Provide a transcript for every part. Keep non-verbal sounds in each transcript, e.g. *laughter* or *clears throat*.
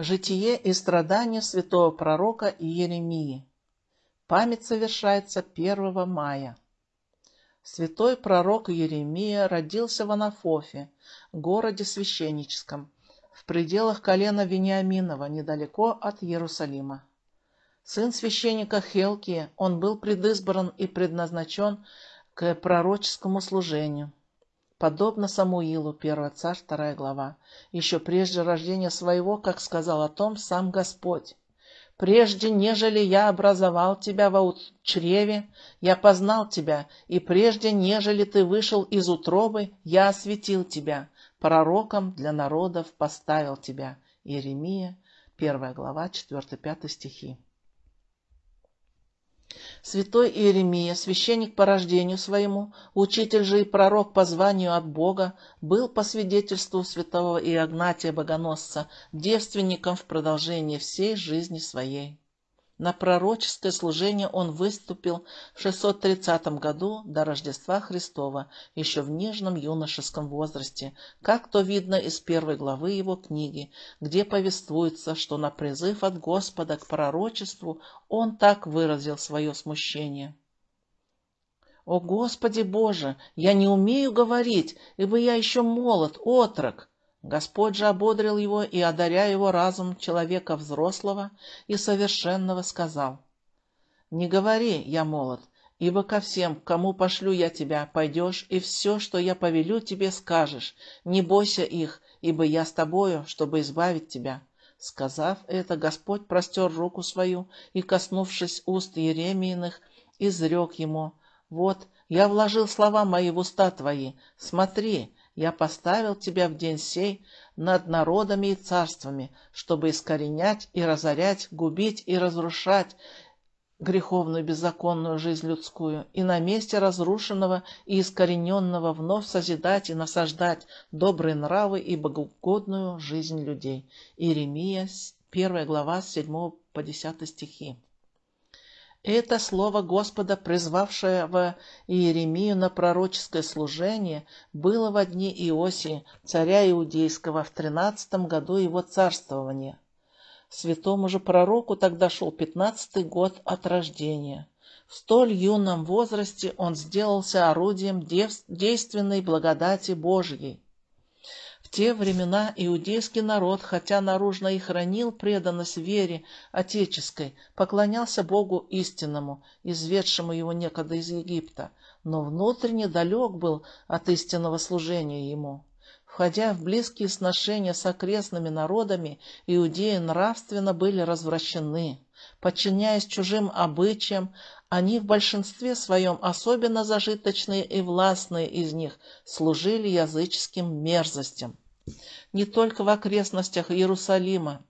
Житие и страдания святого пророка Иеремии. Память совершается 1 мая. Святой пророк Иеремия родился в Анафофе, городе священническом, в пределах колена Вениаминова, недалеко от Иерусалима. Сын священника Хелкия, он был предизбран и предназначен к пророческому служению подобно Самуилу, 1 царь, 2 глава, еще прежде рождения своего, как сказал о том сам Господь. Прежде, нежели я образовал тебя во чреве, я познал тебя, и прежде, нежели ты вышел из утробы, я осветил тебя, пророком для народов поставил тебя. Иеремия, 1 глава, 4-5 стихи. Святой Иеремия, священник по рождению своему, учитель же и пророк по званию от Бога, был по свидетельству святого Иогнатия Богоносца девственником в продолжении всей жизни своей. На пророческое служение он выступил в 630 году до Рождества Христова, еще в нежном юношеском возрасте, как то видно из первой главы его книги, где повествуется, что на призыв от Господа к пророчеству он так выразил свое смущение. «О Господи Боже, я не умею говорить, ибо я еще молод, отрок!» Господь же ободрил его и, одаряя его разум человека взрослого и совершенного, сказал, «Не говори, я молод, ибо ко всем, кому пошлю я тебя, пойдешь, и все, что я повелю тебе, скажешь. Не бойся их, ибо я с тобою, чтобы избавить тебя». Сказав это, Господь простер руку свою и, коснувшись уст Еремииных, изрек ему, «Вот, я вложил слова мои в уста твои, смотри, я поставил тебя в день сей над народами и царствами, чтобы искоренять и разорять, губить и разрушать греховную беззаконную жизнь людскую, и на месте разрушенного и искорененного вновь созидать и насаждать добрые нравы и богоугодную жизнь людей. Иеремия, 1 глава, с 7 по 10 стихи. Это слово Господа, призвавшее в Иеремию на пророческое служение, было в дни Иосии, царя Иудейского, в тринадцатом году его царствования. Святому же пророку тогда шел пятнадцатый год от рождения. В столь юном возрасте он сделался орудием действенной благодати Божьей. В те времена иудейский народ, хотя наружно и хранил преданность вере отеческой, поклонялся Богу истинному, изведшему его некогда из Египта, но внутренне далек был от истинного служения ему. Входя в близкие сношения с окрестными народами, иудеи нравственно были развращены. Подчиняясь чужим обычаям, они в большинстве своем, особенно зажиточные и властные из них, служили языческим мерзостям. Не только в окрестностях Иерусалима,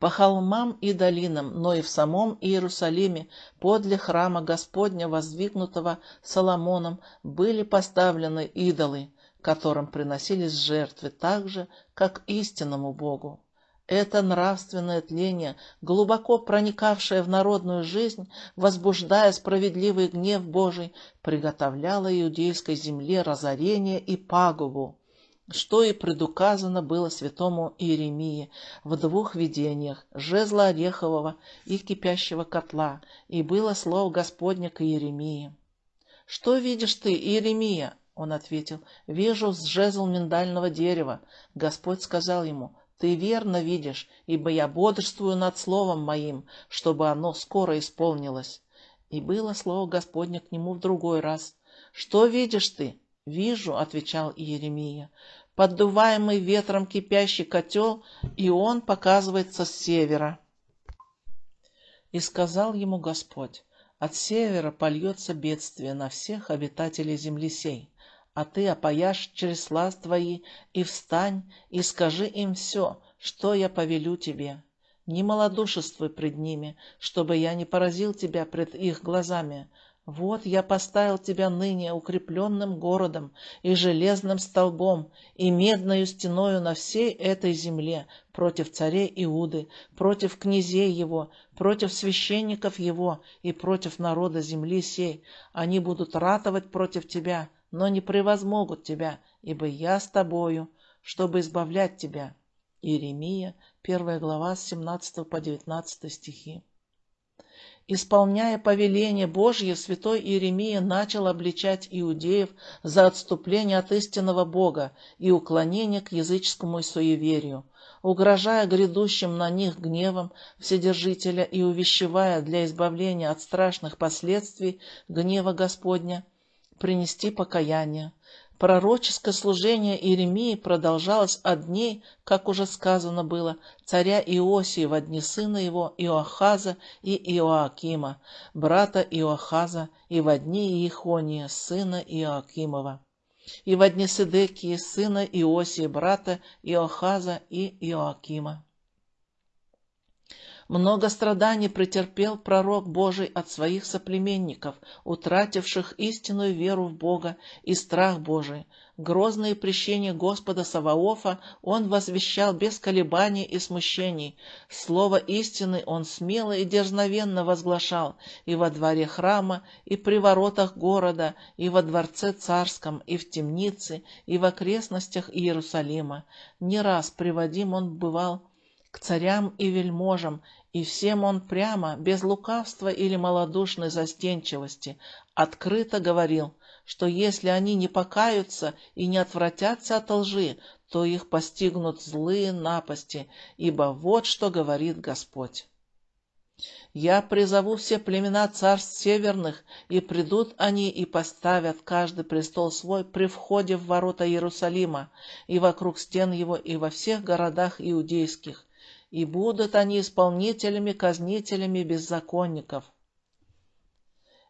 по холмам и долинам, но и в самом Иерусалиме, подле храма Господня, воздвигнутого Соломоном, были поставлены идолы, которым приносились жертвы так же, как истинному Богу. Это нравственное тление, глубоко проникавшее в народную жизнь, возбуждая справедливый гнев Божий, приготовляло иудейской земле разорение и пагубу, что и предуказано было святому Иеремии в двух видениях жезла орехового и кипящего котла, и было слово Господне к Иеремии. «Что видишь ты, Иеремия?» Он ответил, «Вижу жезл миндального дерева». Господь сказал ему, ты верно видишь, ибо я бодрствую над словом моим, чтобы оно скоро исполнилось. И было слово Господне к нему в другой раз. Что видишь ты? Вижу, отвечал Иеремия, поддуваемый ветром кипящий котел, и он показывается с севера. И сказал ему Господь, от севера польется бедствие на всех обитателей земли сей а ты опояшь чресла твои, и встань, и скажи им все, что я повелю тебе. Не малодушествуй пред ними, чтобы я не поразил тебя пред их глазами. Вот я поставил тебя ныне укрепленным городом и железным столбом и медною стеною на всей этой земле против царей Иуды, против князей его, против священников его и против народа земли сей. Они будут ратовать против тебя, но не превозмогут тебя, ибо я с тобою, чтобы избавлять тебя. Иеремия, 1 глава, с 17 по 19 стихи. Исполняя повеление Божье, святой Иеремия начал обличать иудеев за отступление от истинного Бога и уклонение к языческому суеверию, угрожая грядущим на них гневом Вседержителя и увещевая для избавления от страшных последствий гнева Господня принести покаяние, Пророческое служение Иеремии продолжалось от дней, как уже сказано было, царя Иосии в дни сына его Иоахаза и Иоакима, брата Иоахаза, и в дни Иехония, сына Иоакимова, и в дни Седекии, сына Иосии, брата Иоахаза и Иоакима. Много страданий претерпел пророк Божий от своих соплеменников, утративших истинную веру в Бога и страх Божий. Грозные прещения Господа Саваофа он возвещал без колебаний и смущений. Слово истины он смело и дерзновенно возглашал и во дворе храма, и при воротах города, и во дворце царском, и в темнице, и в окрестностях Иерусалима. Не раз приводим он бывал к царям и вельможам, и всем он прямо, без лукавства или малодушной застенчивости, открыто говорил, что если они не покаются и не отвратятся от лжи, то их постигнут злые напасти, ибо вот что говорит Господь. Я призову все племена царств северных, и придут они и поставят каждый престол свой при входе в ворота Иерусалима, и вокруг стен его, и во всех городах иудейских, и будут они исполнителями, казнителями беззаконников.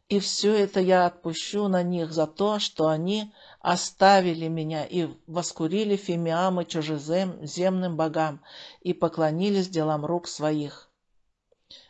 И все это я отпущу на них за то, что они оставили меня и воскурили фимиамы чужеземным богам и поклонились делам рук своих.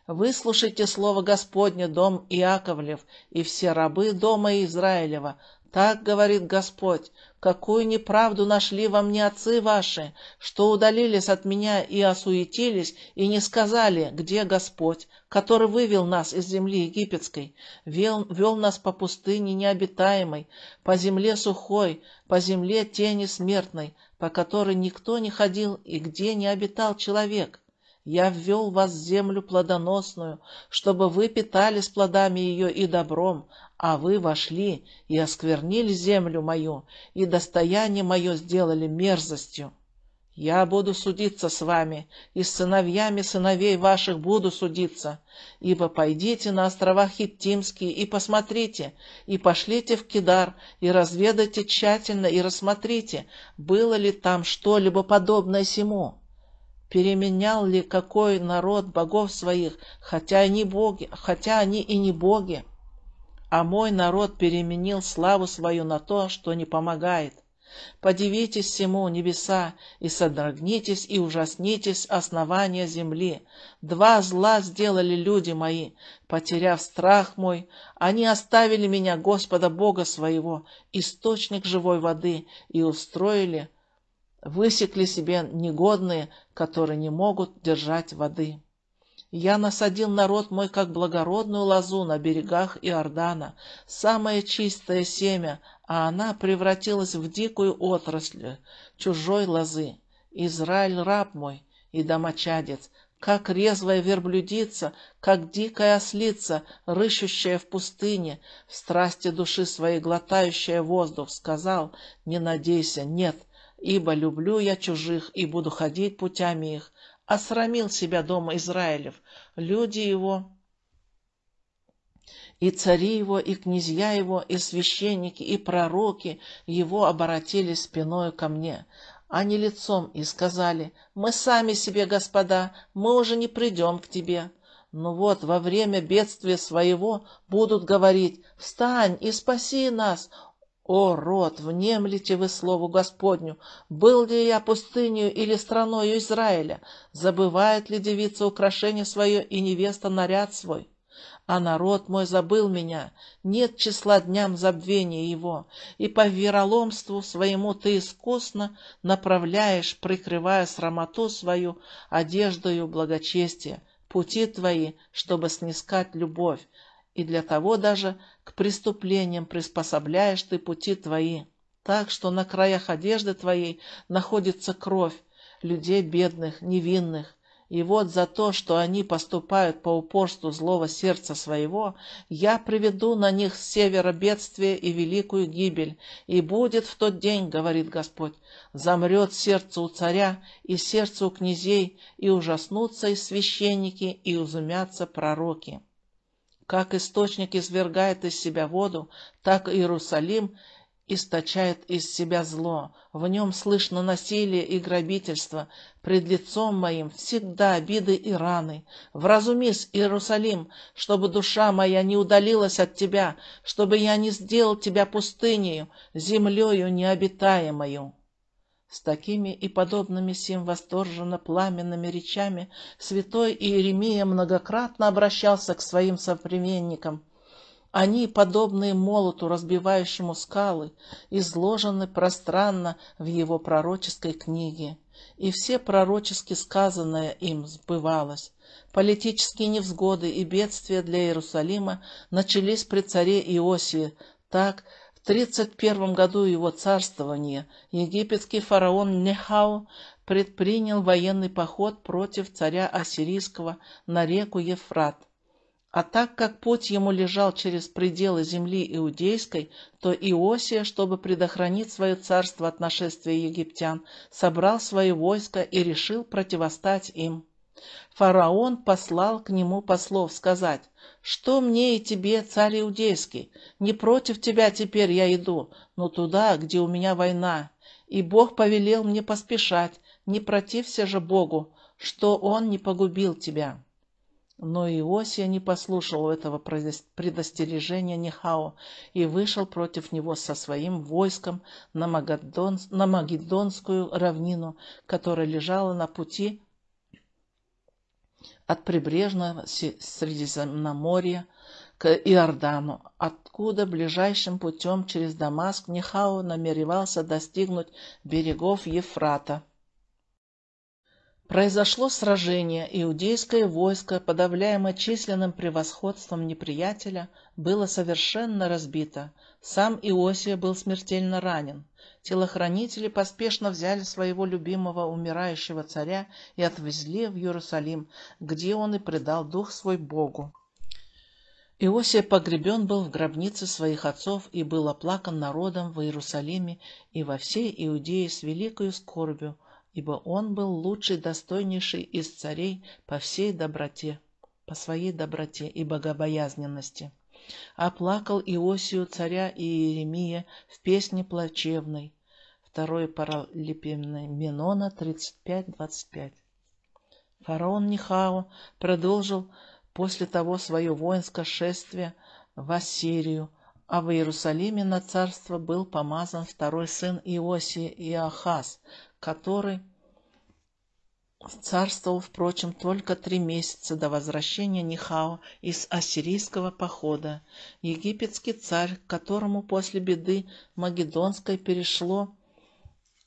Выслушайте слово Господне, дом Иаковлев, и все рабы дома Израилева, так говорит Господь, какую неправду нашли во мне отцы ваши, что удалились от меня и осуетились, и не сказали, где Господь, который вывел нас из земли египетской, вел, вел нас по пустыне необитаемой, по земле сухой, по земле тени смертной, по которой никто не ходил и где не обитал человек. Я ввел вас в землю плодоносную, чтобы вы питались плодами ее и добром, а вы вошли и осквернили землю мою, и достояние мое сделали мерзостью. Я буду судиться с вами, и с сыновьями сыновей ваших буду судиться, ибо пойдите на острова Хиттимские и посмотрите, и пошлите в Кидар, и разведайте тщательно, и рассмотрите, было ли там что-либо подобное сему. Переменял ли какой народ богов своих, хотя они, боги, хотя они и не боги? А мой народ переменил славу свою на то, что не помогает. Подивитесь всему, небеса, и содрогнитесь, и ужаснитесь основания земли. Два зла сделали люди мои, потеряв страх мой, они оставили меня, Господа Бога своего, источник живой воды, и устроили, высекли себе негодные, которые не могут держать воды. Я насадил народ мой, как благородную лозу на берегах Иордана, самое чистое семя, а она превратилась в дикую отрасль чужой лозы. Израиль раб мой и домочадец, как резвая верблюдица, как дикая ослица, рыщущая в пустыне, в страсти души своей глотающая воздух, сказал, не надейся, нет, ибо люблю я чужих и буду ходить путями их, осрамил себя дома Израилев, люди его, и цари его, и князья его, и священники, и пророки его оборотились спиною ко мне, а не лицом, и сказали, «Мы сами себе, господа, мы уже не придем к тебе». Но вот во время бедствия своего будут говорить, «Встань и спаси нас, о, род, внемлите вы слову Господню! Был ли я пустынью или страною Израиля? Забывает ли девица украшение свое и невеста наряд свой? А народ мой забыл меня, нет числа дням забвения его, и по вероломству своему ты искусно направляешь, прикрывая срамоту свою одеждою благочестия, пути твои, чтобы снискать любовь, и для того даже к преступлениям приспособляешь ты пути твои, так что на краях одежды твоей находится кровь, людей бедных, невинных, и вот за то, что они поступают по упорству злого сердца своего, я приведу на них с севера бедствие и великую гибель. И будет в тот день, говорит Господь, замрет сердце у царя и сердце у князей, и ужаснутся и священники, и узумятся пророки. Как источник извергает из себя воду, так Иерусалим источает из себя зло. В нем слышно насилие и грабительство. Пред лицом моим всегда обиды и раны. Вразумись, Иерусалим, чтобы душа моя не удалилась от тебя, чтобы я не сделал тебя пустынею, землею необитаемою. С такими и подобными сим восторженно пламенными речами святой Иеремия многократно обращался к своим современникам, они, подобные молоту, разбивающему скалы, изложены пространно в его пророческой книге. И все пророчески сказанное им сбывалось. Политические невзгоды и бедствия для Иерусалима начались при царе Иосии. Так, в 31 году его царствования египетский фараон Нехау предпринял военный поход против царя Ассирийского на реку Ефрат. А так как путь ему лежал через пределы земли иудейской, то Иосия, чтобы предохранить свое царство от нашествия египтян, собрал свои войска и решил противостать им. Фараон послал к нему послов сказать, «Что мне и тебе, царь иудейский? Не против тебя теперь я иду, но туда, где у меня война. И Бог повелел мне поспешать, не протився же Богу, что Он не погубил тебя». Но Иосия не послушал этого предостережения Нехао и вышел против него со своим войском на, Магадон, на Магеддонскую равнину, которая лежала на пути от прибрежного Средиземноморья к Иордану, откуда ближайшим путем через Дамаск Нехао намеревался достигнуть берегов Ефрата. Произошло сражение, иудейское войско, подавляемое численным превосходством неприятеля, было совершенно разбито. Сам Иосия был смертельно ранен. Телохранители поспешно взяли своего любимого умирающего царя и отвезли в Иерусалим, где он и предал дух свой Богу. Иосия погребен был в гробнице своих отцов и был оплакан народом в Иерусалиме и во всей Иудее с великою скорбью, ибо он был лучший, достойнейший из царей по всей доброте, по своей доброте и богобоязненности. Оплакал Иосию царя и Иеремия в песне плачевной. Второе Паралипоменона 35-25. Фараон Нихао продолжил после того свое воинское шествие в Ассирию, а в Иерусалиме на царство был помазан второй сын Иосии Иохас, который царствовал, впрочем, только три месяца до возвращения Нихао из ассирийского похода. Египетский царь, которому после беды Магедонской перешло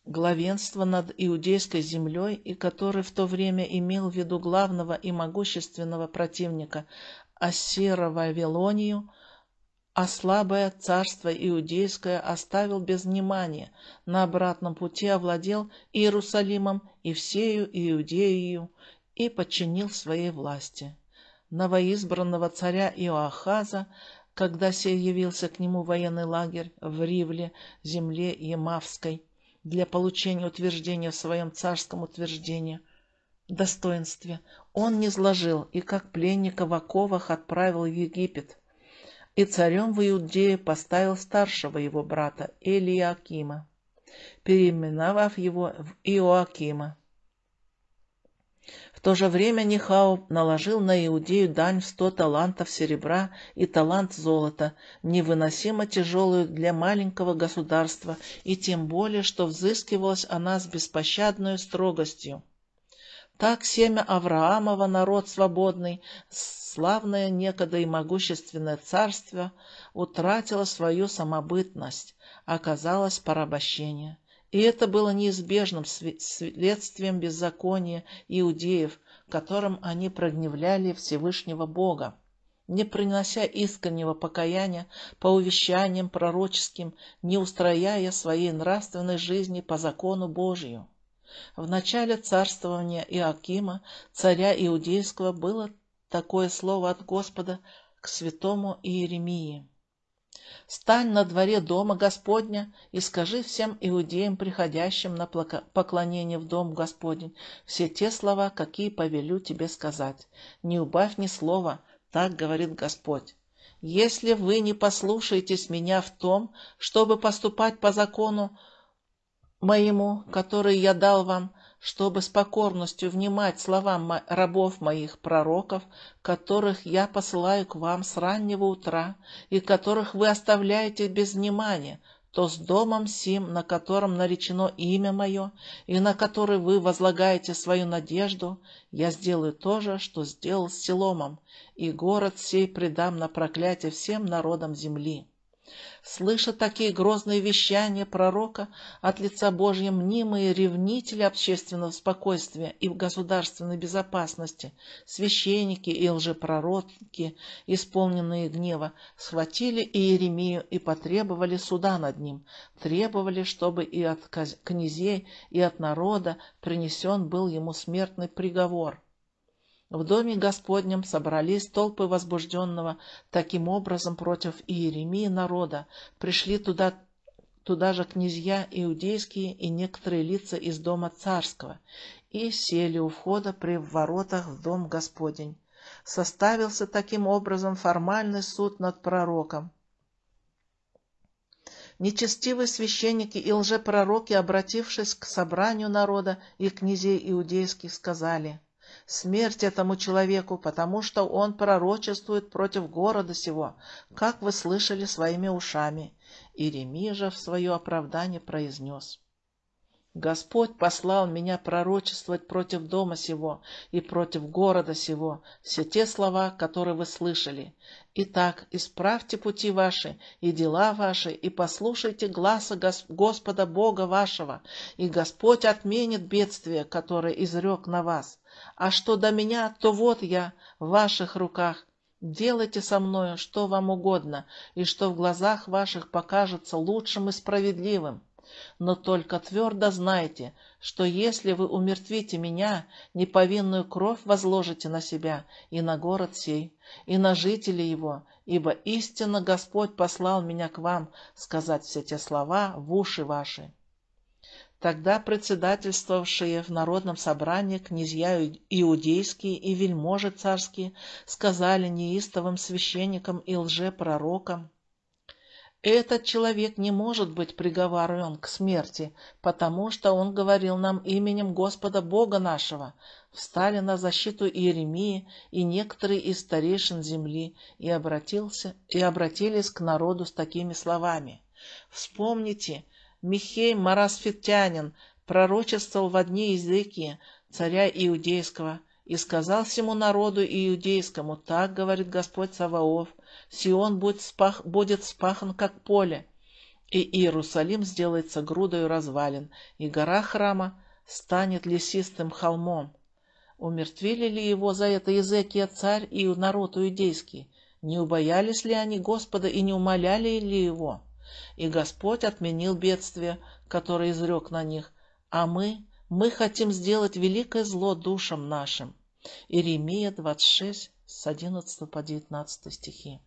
главенство над иудейской землей и который в то время имел в виду главного и могущественного противника Ассира Вавилонию, а слабое царство иудейское оставил без внимания, на обратном пути овладел Иерусалимом и всею Иудею и подчинил своей власти. Новоизбранного царя Иоахаза, когда сей явился к нему военный лагерь в Ривле, земле Емавской, для получения утверждения в своем царском утверждении, достоинстве, он не сложил и как пленника в оковах отправил в Египет – и царем в Иудее поставил старшего его брата Элиакима, переименовав его в Иоакима. В то же время Нихау наложил на Иудею дань в сто талантов серебра и талант золота, невыносимо тяжелую для маленького государства, и тем более, что взыскивалась она с беспощадной строгостью. Так семя Авраамова, народ свободный, славное некогда и могущественное царство утратило свою самобытность, оказалось порабощение. И это было неизбежным следствием беззакония иудеев, которым они прогневляли Всевышнего Бога не принося искреннего покаяния по увещаниям пророческим, не устрояя своей нравственной жизни по закону Божию. В начале царствования Иоакима, царя Иудейского, было такое слово от Господа к святому Иеремии. «Стань на дворе дома Господня и скажи всем иудеям, приходящим на поклонение в дом Господень, все те слова, какие повелю тебе сказать. Не убавь ни слова, так говорит Господь. Если вы не послушаетесь меня в том, чтобы поступать по закону моему, который я дал вам, чтобы с покорностью внимать словам рабов моих пророков, которых я посылаю к вам с раннего утра, и которых вы оставляете без внимания, то с домом сим, на котором наречено имя мое, и на который вы возлагаете свою надежду, я сделаю то же, что сделал с Селомом, и город сей предам на проклятие всем народам земли. Слыша такие грозные вещания пророка от лица Божья, мнимые ревнители общественного спокойствия и государственной безопасности, священники и лжепророки, исполненные гнева, схватили Иеремию и потребовали суда над ним, требовали, чтобы и от князей, и от народа принесен был ему смертный приговор. В доме Господнем собрались толпы возбужденного таким образом против Иеремии народа. Пришли туда, туда же князья иудейские и некоторые лица из дома царского, и сели у входа при воротах в дом Господень. Составился таким образом формальный суд над пророком. Нечестивые священники и лжепророки, обратившись к собранию народа и князей иудейских, сказали — Смерть этому человеку, потому что он пророчествует против города сего, как вы слышали своими ушами. Иеремия же в свое оправдание произнес. Господь послал меня пророчествовать против дома сего и против города сего, все те слова, которые вы слышали. Итак, исправьте пути ваши и дела ваши, и послушайте гласа Господа Бога вашего, и Господь отменит бедствие, которое изрек на вас. А что до меня, то вот я в ваших руках. Делайте со мною, что вам угодно, и что в глазах ваших покажется лучшим и справедливым. Но только твердо знайте, что если вы умертвите меня, неповинную кровь возложите на себя и на город сей, и на жителей его, ибо истинно Господь послал меня к вам сказать все те слова в уши ваши. Тогда председательствовавшие в народном собрании князья иудейские и вельможи царские сказали неистовым священникам и лжепророкам, «Этот человек не может быть приговорен к смерти, потому что он говорил нам именем Господа Бога нашего». Встали на защиту Иеремии и некоторые из старейшин земли и, обратился, и обратились к народу с такими словами. «Вспомните, Михей Марасфитянин пророчествовал в одни языки царя Иудейского и сказал всему народу иудейскому, так говорит Господь Саваоф, Сион будет, спах, будет спахан, как поле, и Иерусалим сделается грудою развалин, и гора храма станет лесистым холмом. Умертвили ли его за это Езекия царь и народ иудейский? Не убоялись ли они Господа и не умоляли ли его? И Господь отменил бедствие, которое изрек на них, а мы, мы хотим сделать великое зло душам нашим. Иеремия 26, с 11 по 19 стихи.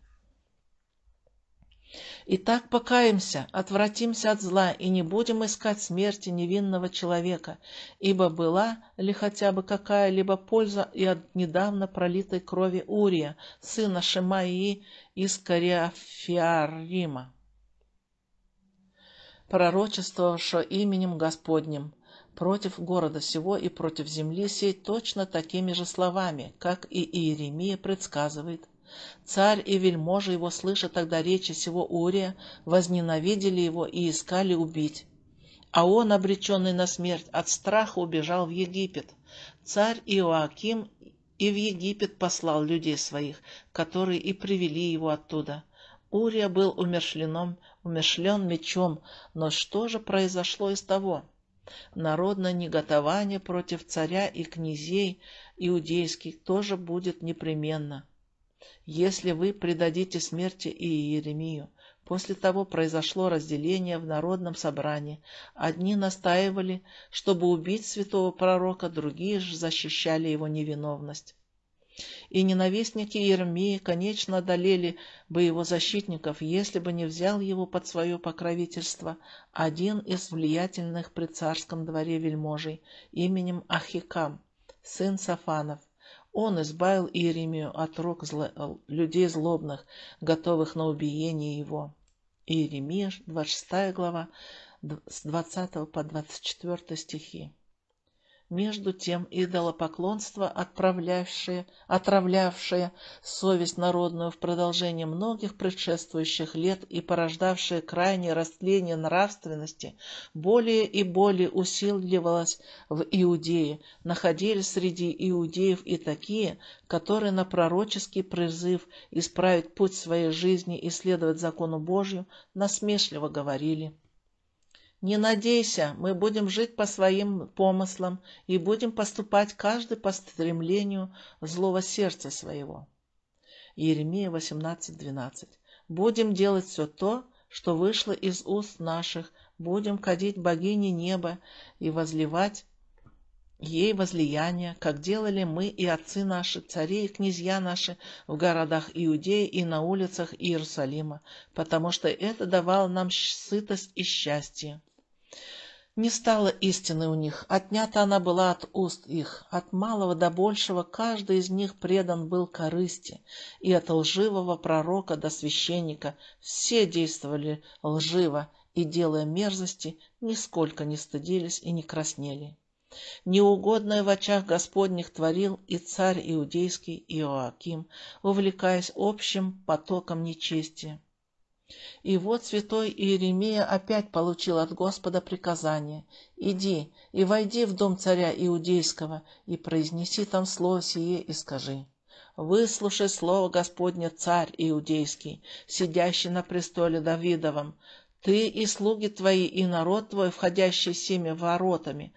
Итак, покаемся, отвратимся от зла и не будем искать смерти невинного человека, риба была ли хотя бы какая-либо польза и от недавно пролитой крови Урия, сына Шимаии из Кариафиарима пророчествовавшего именем Господним против города сего и против земли сей точно такими же словами, как и Иеремия предсказывает. Царь и вельможи его, слыша тогда речи сего Урия, возненавидели его и искали убить. А он, обреченный на смерть, от страха убежал в Египет. Царь Иоаким и в Египет послал людей своих, которые и привели его оттуда. Урия был умершленом, умершлен мечом, но что же произошло из того? Народное неготование против царя и князей иудейских тоже будет непременно. Если вы предадите смерти и Иеремию, После того произошло разделение в народном собрании. Одни настаивали, чтобы убить святого пророка, другие же защищали его невиновность. И ненавистники Иеремии, конечно, одолели бы его защитников, если бы не взял его под свое покровительство один из влиятельных при царском дворе вельможей именем Ахикам, сын Сафанов. Он избавил Иеремию от рук зло... людей злобных, готовых на убиение его. Иеремия, 26 глава, с 20 по 24 стихи. Между тем идолопоклонство, отправлявшее, отравлявшее совесть народную в продолжение многих предшествующих лет и порождавшее крайнее растление нравственности, более и более усиливалось в Иудее. Находились среди иудеев и такие, которые на пророческий призыв исправить путь своей жизни и следовать закону Божью насмешливо говорили – не надейся, мы будем жить по своим помыслам и будем поступать каждый по стремлению злого сердца своего. Иеремия 18.12 Будем делать все то, что вышло из уст наших, будем кадить богине неба и возливать ей возлияние, как делали мы и отцы наши, цари и князья наши в городах Иудеи и на улицах Иерусалима, потому что это давало нам сытость и счастье. Не стало истины у них, отнята она была от уст их. От малого до большего каждый из них предан был корысти, и от лживого пророка до священника все действовали лживо, и, делая мерзости, нисколько не стыдились и не краснели. Неугодное в очах Господних творил и царь иудейский Иоаким, увлекаясь общим потоком нечестия. И вот святой Иеремия опять получил от Господа приказание «Иди и войди в дом царя Иудейского и произнеси там слово сие и скажи». Выслушай слово Господне, царь Иудейский, сидящий на престоле Давидовом, ты и слуги твои, и народ твой, входящий всеми воротами.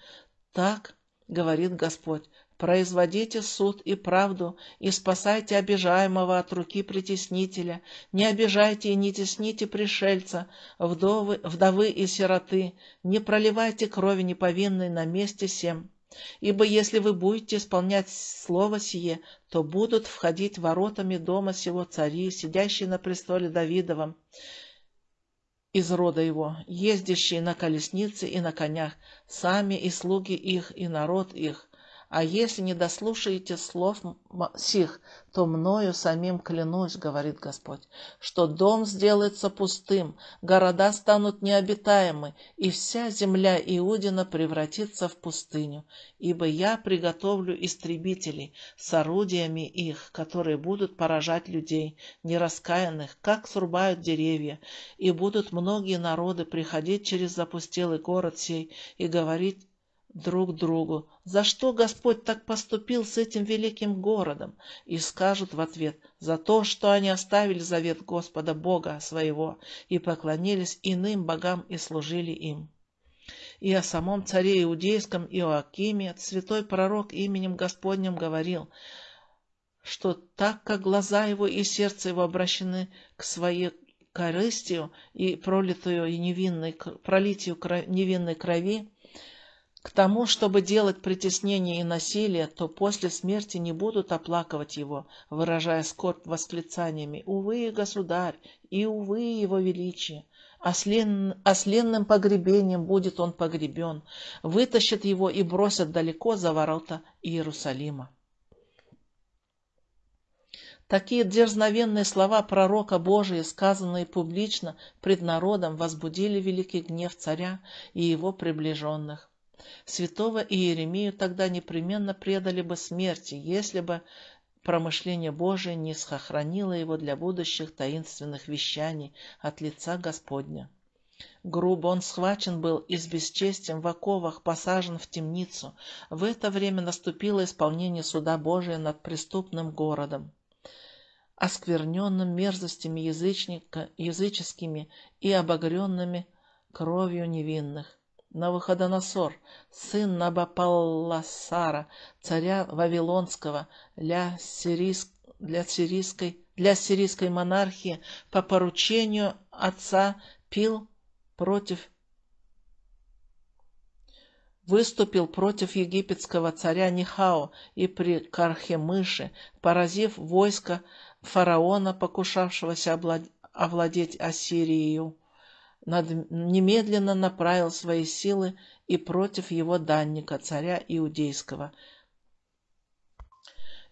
Так, говорит Господь, Производите суд и правду, и спасайте обижаемого от руки притеснителя. Не обижайте и не тесните пришельца, вдовы, вдовы и сироты. Не проливайте крови неповинной на месте всем. Ибо если вы будете исполнять слово сие, то будут входить воротами дома сего цари, сидящие на престоле Давидовом, из рода его, ездящие на колеснице и на конях, сами и слуги их, и народ их, а если не дослушаете слов сих, то мною самим клянусь, говорит Господь, что дом сделается пустым, города станут необитаемы, и вся земля Иудина превратится в пустыню, ибо я приготовлю истребителей с орудиями их, которые будут поражать людей, нераскаянных, как срубают деревья, и будут многие народы приходить через запустелый город сей и говорить друг другу, за что Господь так поступил с этим великим городом, и скажут в ответ, за то, что они оставили завет Господа Бога своего и поклонились иным богам и служили им. И о самом царе Иудейском Иоакиме святой пророк именем Господним говорил, что так как глаза его и сердце его обращены к своей корыстию и пролитую и невинной, пролитию невинной крови, к тому, чтобы делать притеснение и насилие, то после смерти не будут оплакивать его, выражая скорбь восклицаниями «Увы, государь!» и «Увы, его величие!» Ослен... Осленным погребением будет он погребен, вытащат его и бросят далеко за ворота Иерусалима. Такие дерзновенные слова пророка Божия, сказанные публично пред народом, возбудили великий гнев царя и его приближенных. Святого Иеремию тогда непременно предали бы смерти, если бы промышление Божие не сохранило его для будущих таинственных вещаний от лица Господня. Грубо он схвачен был и с бесчестием в оковах посажен в темницу. В это время наступило исполнение суда Божия над преступным городом, оскверненным мерзостями язычника, языческими и обогренными кровью невинных. Навуходоносор, сын Набапалласара, царя Вавилонского, для, сирийск... для, сирийской... для сирийской монархии по поручению отца пил против выступил против египетского царя Нихао и при Кархемыше, поразив войско фараона, покушавшегося овладеть Ассирией, немедленно направил свои силы и против его данника, царя Иудейского,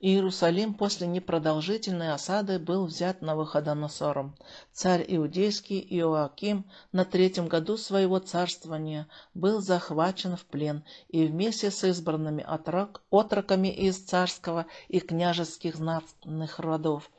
Иерусалим после непродолжительной осады был взят на Навуходоносором. Царь иудейский Иоаким на третьем году своего царствования был захвачен в плен и вместе с избранными отрок, отроками из царского и княжеских знатных родов,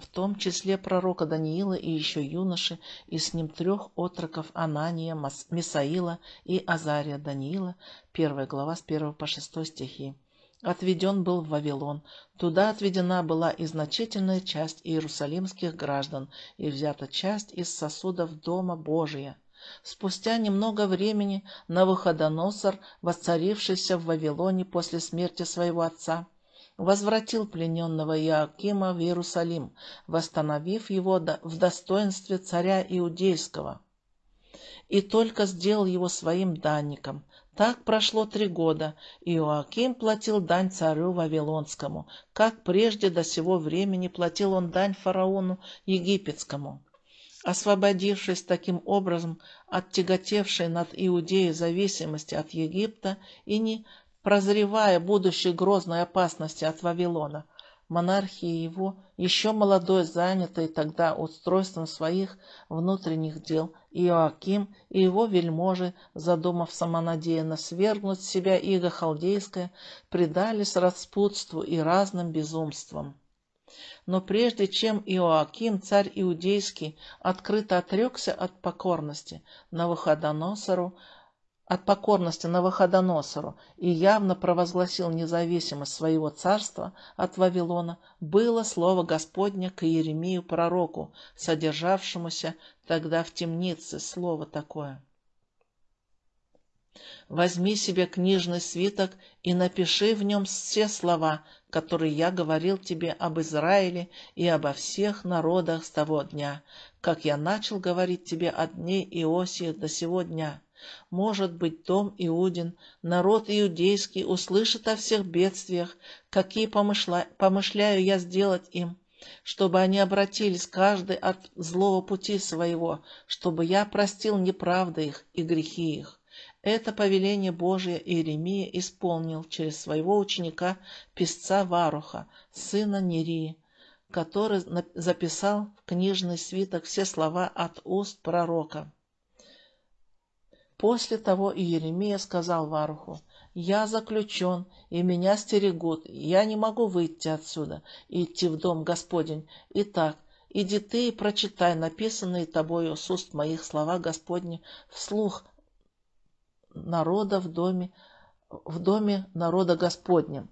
в том числе пророка Даниила и еще юноши, и с ним трех отроков Анания, Мисаила и Азария Даниила, первая глава с 1 по 6 стихи отведен был в Вавилон. Туда отведена была и значительная часть иерусалимских граждан, и взята часть из сосудов Дома Божия. Спустя немного времени Навуходоносор, воцарившийся в Вавилоне после смерти своего отца, возвратил плененного Иоакима в Иерусалим, восстановив его в достоинстве царя Иудейского, и только сделал его своим данником, так прошло три года, и Иоаким платил дань царю Вавилонскому, как прежде до сего времени платил он дань фараону египетскому. Освободившись таким образом от тяготевшей над Иудеей зависимости от Египта и не прозревая будущей грозной опасности от Вавилона, монархии его, еще молодой, занятый тогда устройством своих внутренних дел, Иоаким и его вельможи, задумав самонадеянно свергнуть себя иго халдейское, предались распутству и разным безумствам. Но прежде чем Иоаким, царь иудейский, открыто отрекся от покорности на Навуходоносору, от покорности Навуходоносору и явно провозгласил независимость своего царства от Вавилона, было слово Господня к Иеремию пророку, содержавшемуся тогда в темнице, слово такое. «Возьми себе книжный свиток и напиши в нем все слова, которые я говорил тебе об Израиле и обо всех народах с того дня, как я начал говорить тебе от дней Иосии до сего дня» Может быть, дом Иудин, народ иудейский услышит о всех бедствиях, какие помышля... помышляю я сделать им, чтобы они обратились каждый от злого пути своего, чтобы я простил неправды их и грехи их. Это повеление Божие Иеремия исполнил через своего ученика, писца Варуха, сына Нерии, который записал в книжный свиток все слова от уст пророка. После того Иеремия сказал Варуху, «Я заключен, и меня стерегут, я не могу выйти отсюда и идти в дом Господень. Итак, иди ты и прочитай написанные тобою с уст моих слова Господни вслух народа в доме, в доме народа Господнем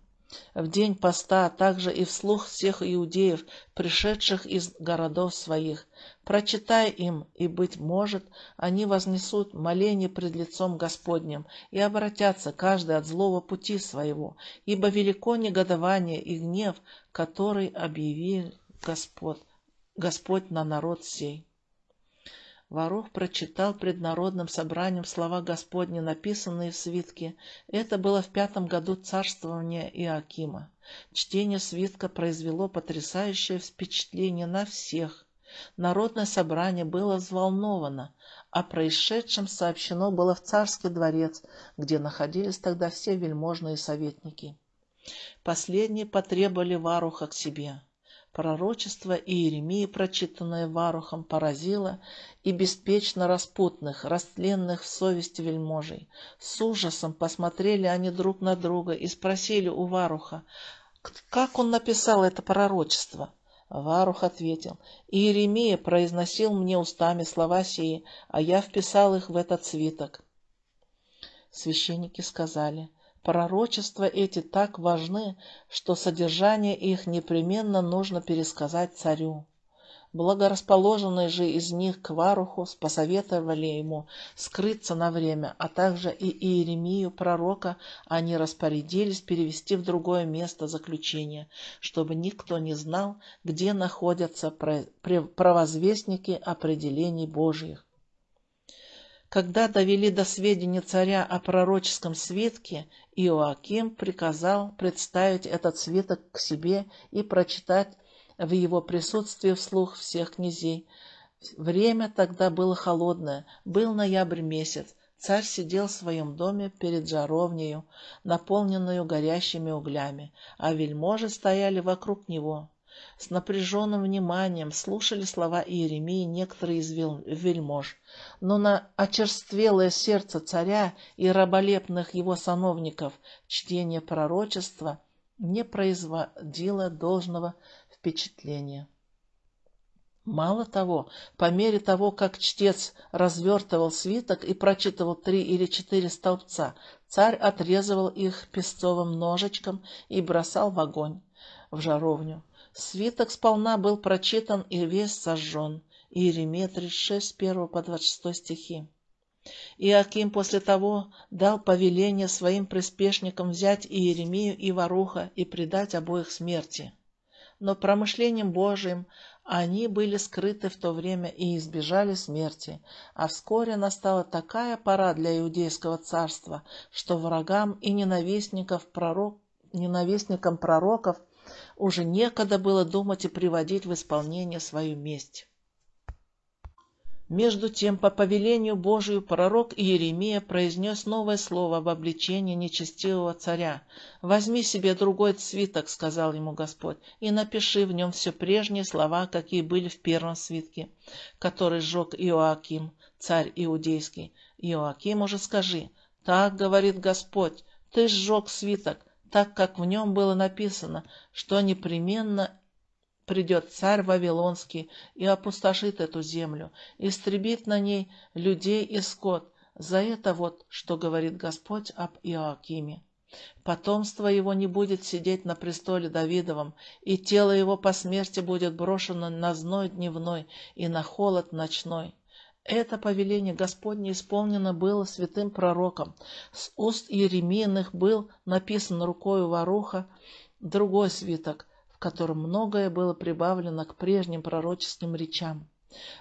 в день поста, а также и вслух всех иудеев, пришедших из городов своих. Прочитай им, и, быть может, они вознесут моление пред лицом Господним и обратятся каждый от злого пути своего, ибо велико негодование и гнев, который объявил Господь, Господь на народ сей. Варух прочитал пред народным собранием слова Господни, написанные в свитке. Это было в пятом году царствования Иакима. Чтение свитка произвело потрясающее впечатление на всех. Народное собрание было взволновано. О происшедшем сообщено было в царский дворец, где находились тогда все вельможные советники. Последние потребовали Варуха к себе. Пророчество Иеремии, прочитанное Варухом, поразило и беспечно распутных, растленных в совести вельможей. С ужасом посмотрели они друг на друга и спросили у Варуха, как он написал это пророчество. Варух ответил, «Иеремия произносил мне устами слова сии, а я вписал их в этот свиток». Священники сказали, Пророчества эти так важны, что содержание их непременно нужно пересказать царю. Благорасположенные же из них к Варуху посоветовали ему скрыться на время, а также и Иеремию, пророка, они распорядились перевести в другое место заключения, чтобы никто не знал, где находятся провозвестники определений Божьих. Когда довели до сведения царя о пророческом свитке, Иоаким приказал представить этот свиток к себе и прочитать в его присутствии вслух всех князей. Время тогда было холодное, был ноябрь месяц. Царь сидел в своем доме перед жаровнею, наполненную горящими углями, а вельможи стояли вокруг него. С напряженным вниманием слушали слова Иеремии некоторые из вельмож, но на очерствелое сердце царя и раболепных его сановников чтение пророчества не производило должного впечатления. Мало того, по мере того, как чтец развертывал свиток и прочитывал три или четыре столбца, царь отрезывал их песцовым ножичком и бросал в огонь, в жаровню. Свиток сполна был прочитан и весь сожжен. Иеремия 36, с 1 по 26 стихи. Иаким после того дал повеление своим приспешникам взять Иеремию и Варуха и предать обоих смерти. Но промышлением Божиим они были скрыты в то время и избежали смерти, а вскоре настала такая пора для иудейского царства, что врагам и ненавистников пророк, ненавистникам пророков – уже некогда было думать и приводить в исполнение свою месть. Между тем, по повелению Божию, пророк Иеремия произнес новое слово об обличении нечестивого царя. «Возьми себе другой свиток», — сказал ему Господь, — «и напиши в нем все прежние слова, какие были в первом свитке, который сжег Иоаким, царь иудейский. Иоаким уже скажи, так говорит Господь, ты сжег свиток, так как в нем было написано, что непременно придет царь Вавилонский и опустошит эту землю, истребит на ней людей и скот. За это вот, что говорит Господь об Иоакиме. Потомство его не будет сидеть на престоле Давидовом, и тело его по смерти будет брошено на зной дневной и на холод ночной. Это повеление Господне исполнено было святым пророком. С уст Еремииных был написан рукою Варуха другой свиток, в котором многое было прибавлено к прежним пророческим речам.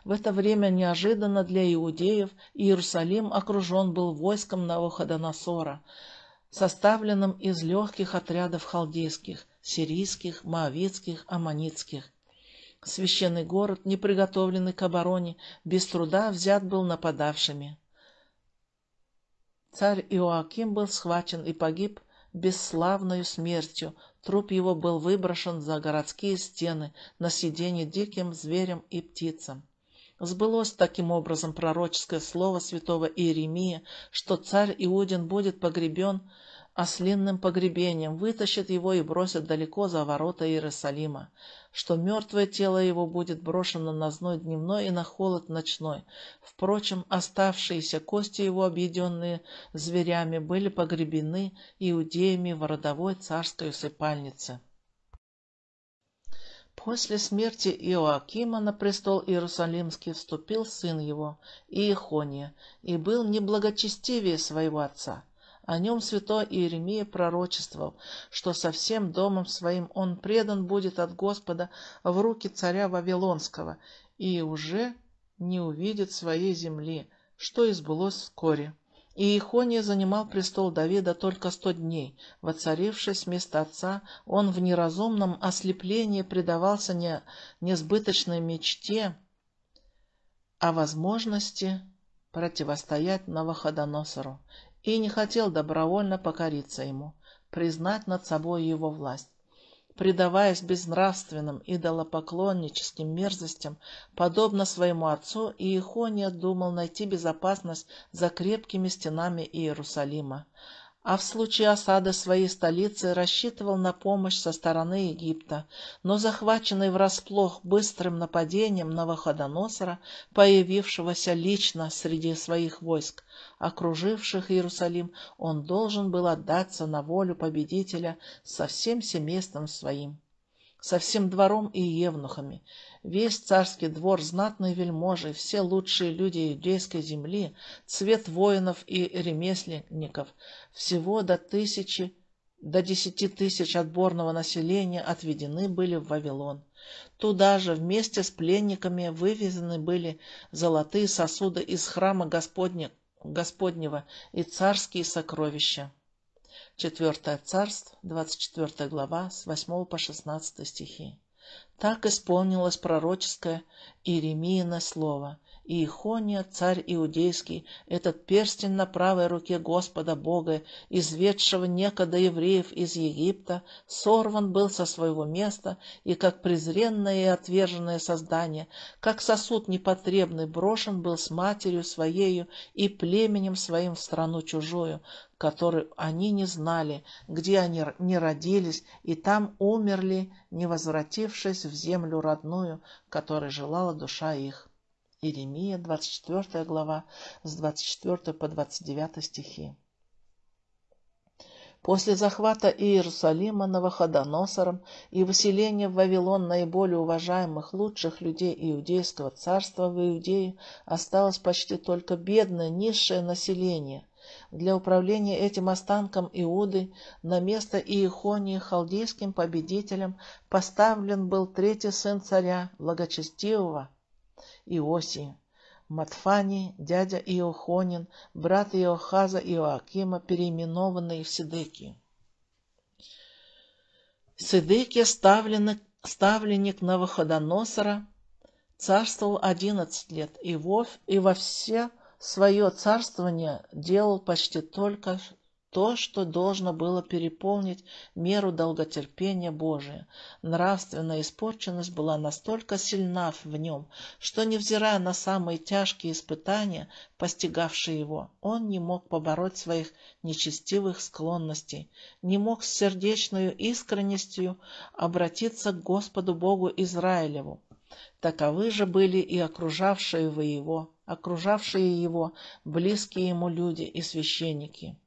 В это время неожиданно для иудеев Иерусалим окружен был войском Навуходоносора, составленным из легких отрядов халдейских, сирийских, моавитских, аммонитских. Священный город, не приготовленный к обороне, без труда взят был нападавшими. Царь Иоаким был схвачен и погиб бесславною смертью. Труп его был выброшен за городские стены на съедение диким зверям и птицам. Сбылось таким образом пророческое слово святого Иеремия, что царь Иудин будет погребен ослинным погребением, вытащат его и бросят далеко за ворота Иерусалима, что мертвое тело его будет брошено на зной дневной и на холод ночной. Впрочем, оставшиеся кости его, объеденные зверями, были погребены иудеями в родовой царской усыпальнице. После смерти Иоакима на престол Иерусалимский вступил сын его, Иехония, и был неблагочестивее своего отца. О нем святой Иеремия пророчествовал, что со всем домом своим он предан будет от Господа в руки царя Вавилонского и уже не увидит своей земли, что и сбылось вскоре. И Ихония занимал престол Давида только сто дней. Воцарившись вместо отца, он в неразумном ослеплении предавался не, несбыточной мечте о возможности противостоять Новоходоносору и не хотел добровольно покориться ему, признать над собой его власть. Предаваясь безнравственным идолопоклонническим мерзостям, подобно своему отцу, Иехония думал найти безопасность за крепкими стенами Иерусалима а в случае осады своей столицы рассчитывал на помощь со стороны Египта, но захваченный врасплох быстрым нападением Новоходоносора, появившегося лично среди своих войск, окруживших Иерусалим, он должен был отдаться на волю победителя со всем семейством своим. Со всем двором и евнухами. Весь царский двор, знатные вельможи, все лучшие люди иудейской земли, цвет воинов и ремесленников, всего до тысячи, до десяти тысяч отборного населения отведены были в Вавилон. Туда же вместе с пленниками вывезены были золотые сосуды из храма Господня, Господнего и царские сокровища. Четвертое царство, 24 глава, с 8 по 16 стихи. Так исполнилось пророческое Иеремиино слово. И Ихония, царь иудейский, этот перстень на правой руке Господа Бога, изведшего некогда евреев из Египта, сорван был со своего места, и как презренное и отверженное создание, как сосуд непотребный, брошен был с матерью своею и племенем своим в страну чужую, которую они не знали, где они не родились, и там умерли, не возвратившись в землю родную, которой желала душа их. Иеремия, 24 глава, с 24 по 29 стихи. После захвата Иерусалима Новоходоносором и выселения в Вавилон наиболее уважаемых лучших людей Иудейского царства в Иудее осталось почти только бедное низшее население. Для управления этим останком Иуды на место Иехонии халдейским победителем поставлен был третий сын царя, благочестивого Иосии. Матфани, дядя Иохонин, брат Иохаза Иоакима, переименованный в Сидекию. Сидекия, ставленник Новоходоносора, царствовал одиннадцать лет, и, вовь, и во все свое царствование делал почти только то, что должно было переполнить меру долготерпения Божия. Нравственная испорченность была настолько сильна в нем, что, невзирая на самые тяжкие испытания, постигавшие его, он не мог побороть своих нечестивых склонностей, не мог с сердечной искренностью обратиться к Господу Богу Израилеву. Таковы же были и окружавшие его, окружавшие его близкие ему люди и священники.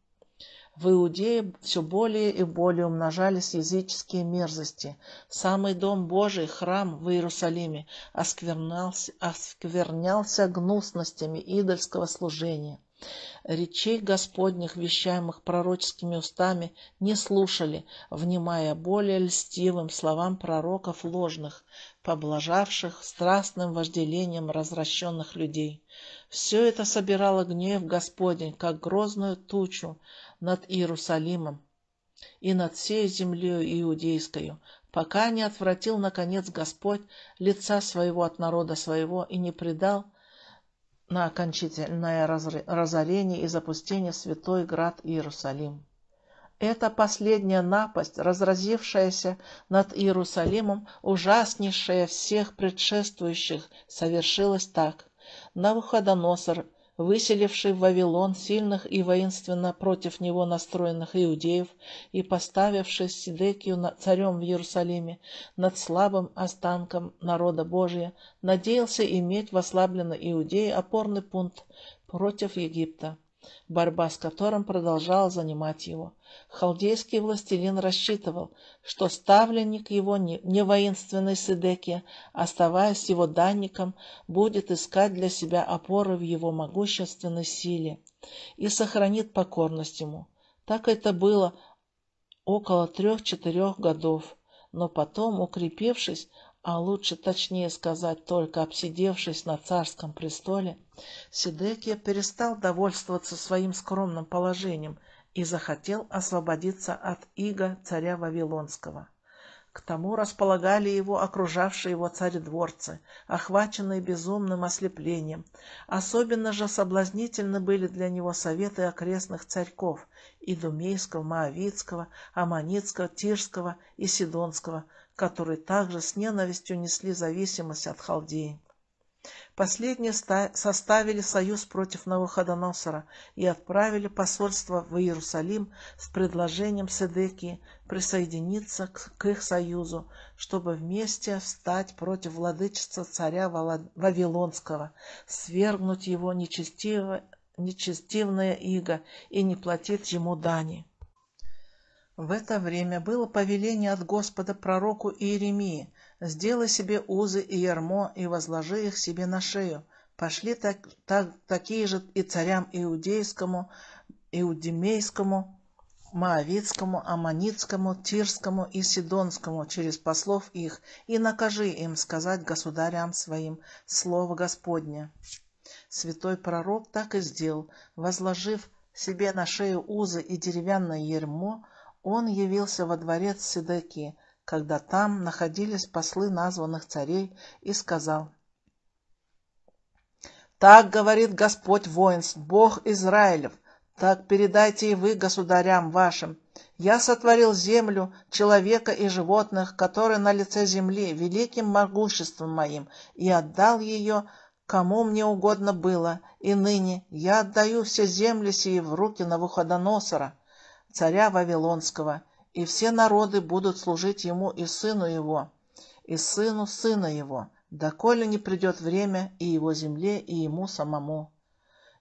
В Иудее все более и более умножались языческие мерзости. Самый дом Божий, храм в Иерусалиме, осквернялся, осквернялся гнусностями идольского служения. Речей Господних, вещаемых пророческими устами, не слушали, внимая более льстивым словам пророков ложных, поблажавших страстным вожделением развращенных людей. Все это собирало гнев Господень, как грозную тучу, над Иерусалимом и над всей землей иудейскою, пока не отвратил, наконец, Господь лица своего от народа своего и не предал на окончательное разорение и запустение святой град Иерусалим. Эта последняя напасть, разразившаяся над Иерусалимом, ужаснейшая всех предшествующих, совершилась так. Навуходоносор выселивший в Вавилон сильных и воинственно против него настроенных иудеев и поставивший Сидекию царем в Иерусалиме над слабым останком народа Божия, надеялся иметь в ослабленной Иудее опорный пункт против Египта борьба с которым продолжала занимать его. Халдейский властелин рассчитывал, что ставленник его, не воинственный Сидекия, оставаясь его данником, будет искать для себя опоры в его могущественной силе и сохранит покорность ему. Так это было около трех-четырех годов, но потом, укрепившись, а лучше точнее сказать, только обсидевшись на царском престоле, Сидекия перестал довольствоваться своим скромным положением и захотел освободиться от иго царя Вавилонского. К тому располагали его окружавшие его царедворцы, охваченные безумным ослеплением. Особенно же соблазнительны были для него советы окрестных царьков – Идумейского, Моавицкого, Аманитского, Тирского и Сидонского – которые также с ненавистью несли зависимость от Халдеи. Последние составили союз против Навуходоносора и отправили посольство в Иерусалим с предложением Седекии присоединиться к их союзу, чтобы вместе встать против владычества царя Вавилонского, свергнуть его нечестивое, нечестивное иго и не платить ему дани. В это время было повеление от Господа пророку Иеремии, «Сделай себе узы и ярмо, и возложи их себе на шею». Пошли так, так, такие же и царям иудейскому, иудемейскому, Моавицкому, Аммонитскому, Тирскому и Сидонскому через послов их, и накажи им сказать государям своим слово Господне. Святой пророк так и сделал, возложив себе на шею узы и деревянное ермо, он явился во дворец Сидеки, когда там находились послы названных царей, и сказал, «Так говорит Господь воинств, Бог Израилев, так передайте и вы государям вашим. Я сотворил землю, человека и животных, которые на лице земли, великим могуществом моим, и отдал ее, кому мне угодно было, и ныне я отдаю все земли сии в руки Навуходоносора, царя Вавилонского, и все народы будут служить ему и сыну его, и сыну сына его, доколе не придет время и его земле, и ему самому.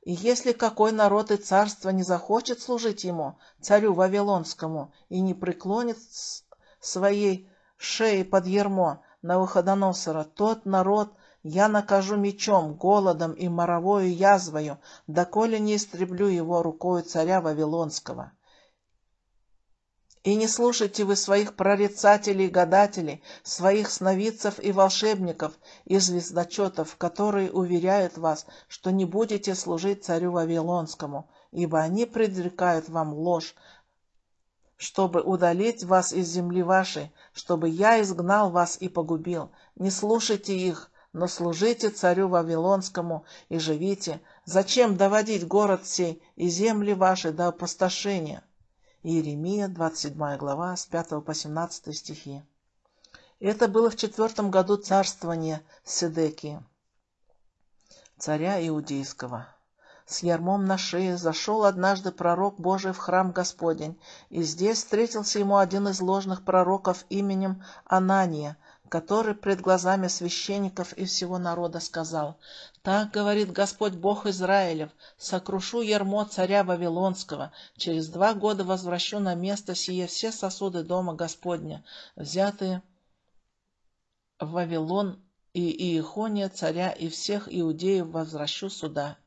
И если какой народ и царство не захочет служить ему, царю Вавилонскому, и не преклонит своей шеи под ермо на выходоносора, тот народ я накажу мечом, голодом и моровою язвою, доколе не истреблю его рукою царя Вавилонского. И не слушайте вы своих прорицателей и гадателей, своих сновидцев и волшебников и звездочетов, которые уверяют вас, что не будете служить царю Вавилонскому, ибо они предрекают вам ложь, чтобы удалить вас из земли вашей, чтобы я изгнал вас и погубил. Не слушайте их, но служите царю Вавилонскому и живите. Зачем доводить город сей и земли ваши до опустошения?» Иеремия, 27 глава, с 5 по 17 стихи. Это было в четвертом году царствования Седекии, царя Иудейского. С ярмом на шее зашел однажды пророк Божий в храм Господень, и здесь встретился ему один из ложных пророков именем Анания, который пред глазами священников и всего народа сказал, «Так говорит Господь Бог Израилев, сокрушу ярмо царя Вавилонского, через два года возвращу на место сие все сосуды дома Господня, взятые в Вавилон и Иехония царя и всех иудеев возвращу сюда».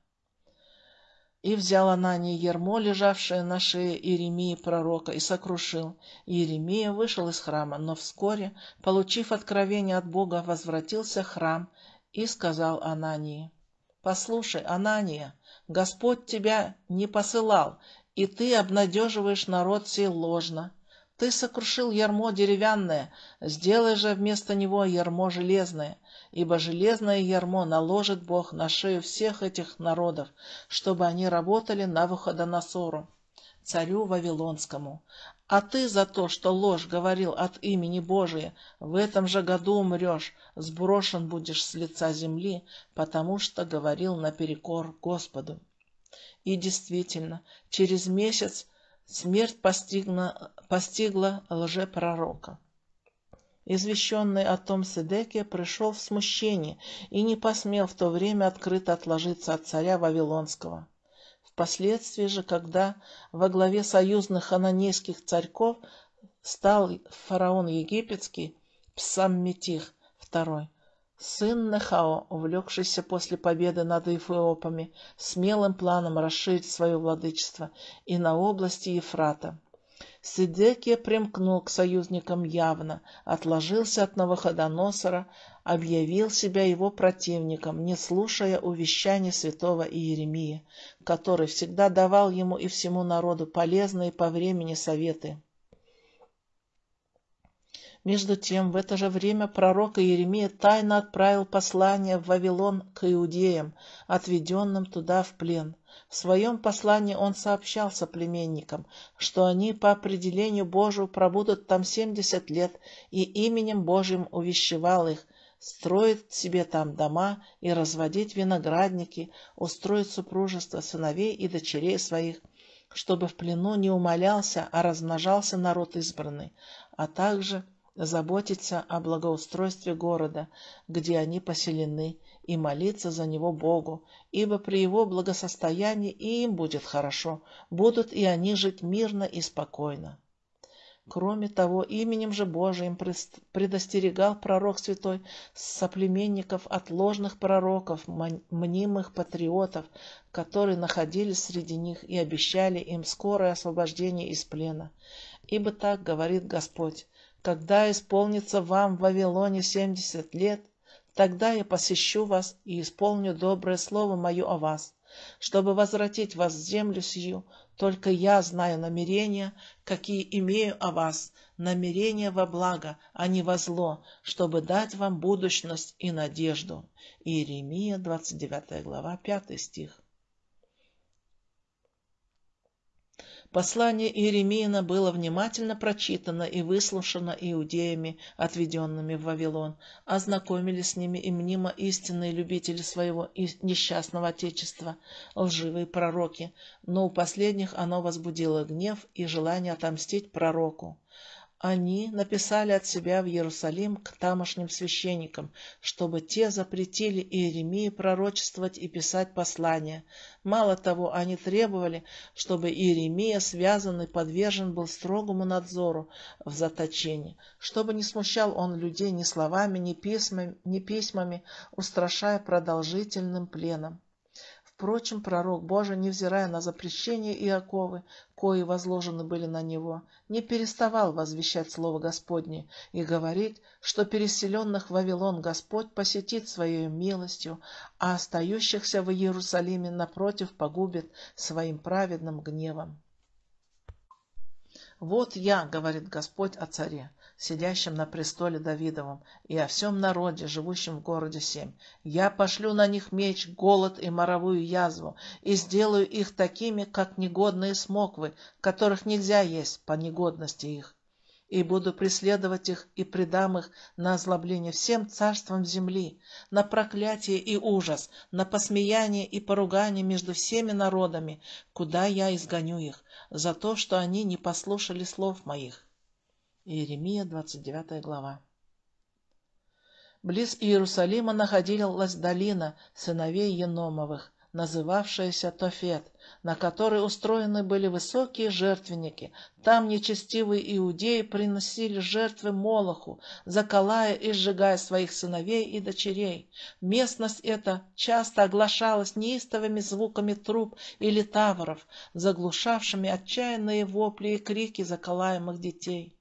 И взял Анания ермо, лежавшее на шее Иеремии пророка, и сокрушил. Иеремия вышел из храма, но вскоре, получив откровение от Бога, возвратился храм и сказал Анании, «Послушай, Анания, Господь тебя не посылал, и ты обнадеживаешь народ сей ложно. Ты сокрушил ярмо деревянное, сделай же вместо него ярмо железное, ибо железное ярмо наложит Бог на шею всех этих народов, чтобы они работали на выходоносору, царю Вавилонскому. А ты за то, что ложь говорил от имени Божия, в этом же году умрешь, сброшен будешь с лица земли, потому что говорил наперекор Господу. И действительно, через месяц смерть постигла, постигла лжепророка. Извещенный о том Седеке пришел в смущение и не посмел в то время открыто отложиться от царя Вавилонского. Впоследствии же, когда во главе союзных ананейских царьков стал фараон египетский Псамметих II, сын Нехао, увлекшийся после победы над эфиопами, смелым планом расширить свое владычество и на области Ефрата. Сидекия примкнул к союзникам явно, отложился от Новоходоносора, объявил себя его противником, не слушая увещаний святого Иеремии, который всегда давал ему и всему народу полезные по времени советы. Между тем, в это же время пророк Иеремия тайно отправил послание в Вавилон к иудеям, отведенным туда в плен. В своем послании он сообщал соплеменникам, что они по определению Божию пробудут там семьдесят лет, и именем Божьим увещевал их строить себе там дома и разводить виноградники, устроить супружество сыновей и дочерей своих, чтобы в плену не умолялся, а размножался народ избранный, а также заботиться о благоустройстве города, где они поселены, и молиться за него Богу, ибо при его благосостоянии и им будет хорошо, будут и они жить мирно и спокойно. Кроме того, именем же Божиим предостерегал пророк святой соплеменников от ложных пророков, мнимых патриотов, которые находились среди них и обещали им скорое освобождение из плена. Ибо так говорит Господь, когда исполнится вам в Вавилоне семьдесят лет, тогда я посещу вас и исполню доброе слово мое о вас, чтобы возвратить вас в землю сию, только я знаю намерения, какие имею о вас, намерения во благо, а не во зло, чтобы дать вам будущность и надежду. Иеремия, 29 глава, 5 стих. Послание Иеремиина было внимательно прочитано и выслушано иудеями, отведенными в Вавилон. Ознакомились с ними и мнимо истинные любители своего несчастного отечества, лживые пророки, но у последних оно возбудило гнев и желание отомстить пророку. Они написали от себя в Иерусалим к тамошним священникам, чтобы те запретили Иеремии пророчествовать и писать послания. Мало того, они требовали, чтобы Иеремия, связанный, подвержен был строгому надзору в заточении, чтобы не смущал он людей ни словами, ни письмами, ни письмами устрашая продолжительным пленом. Впрочем, пророк Божий, невзирая на запрещение Иаковы, кои возложены были на него, не переставал возвещать Слово Господне и говорить, что переселенных в Вавилон Господь посетит Своей милостью, а остающихся в Иерусалиме напротив погубит Своим праведным гневом. «Вот я, — говорит Господь о царе, сидящем на престоле Давидовом, и о всем народе, живущем в городе Семь. Я пошлю на них меч, голод и моровую язву, и сделаю их такими, как негодные смоквы, которых нельзя есть по негодности их и буду преследовать их и предам их на озлобление всем царствам земли, на проклятие и ужас, на посмеяние и поругание между всеми народами, куда я изгоню их, за то, что они не послушали слов моих. Иеремия, 29 глава. Близ Иерусалима находилась долина сыновей Еномовых, называвшаяся Тофет, на которой устроены были высокие жертвенники. Там нечестивые иудеи приносили жертвы Молоху, заколая и сжигая своих сыновей и дочерей. Местность эта часто оглашалась неистовыми звуками труб или таворов, заглушавшими отчаянные вопли и крики заколаемых детей.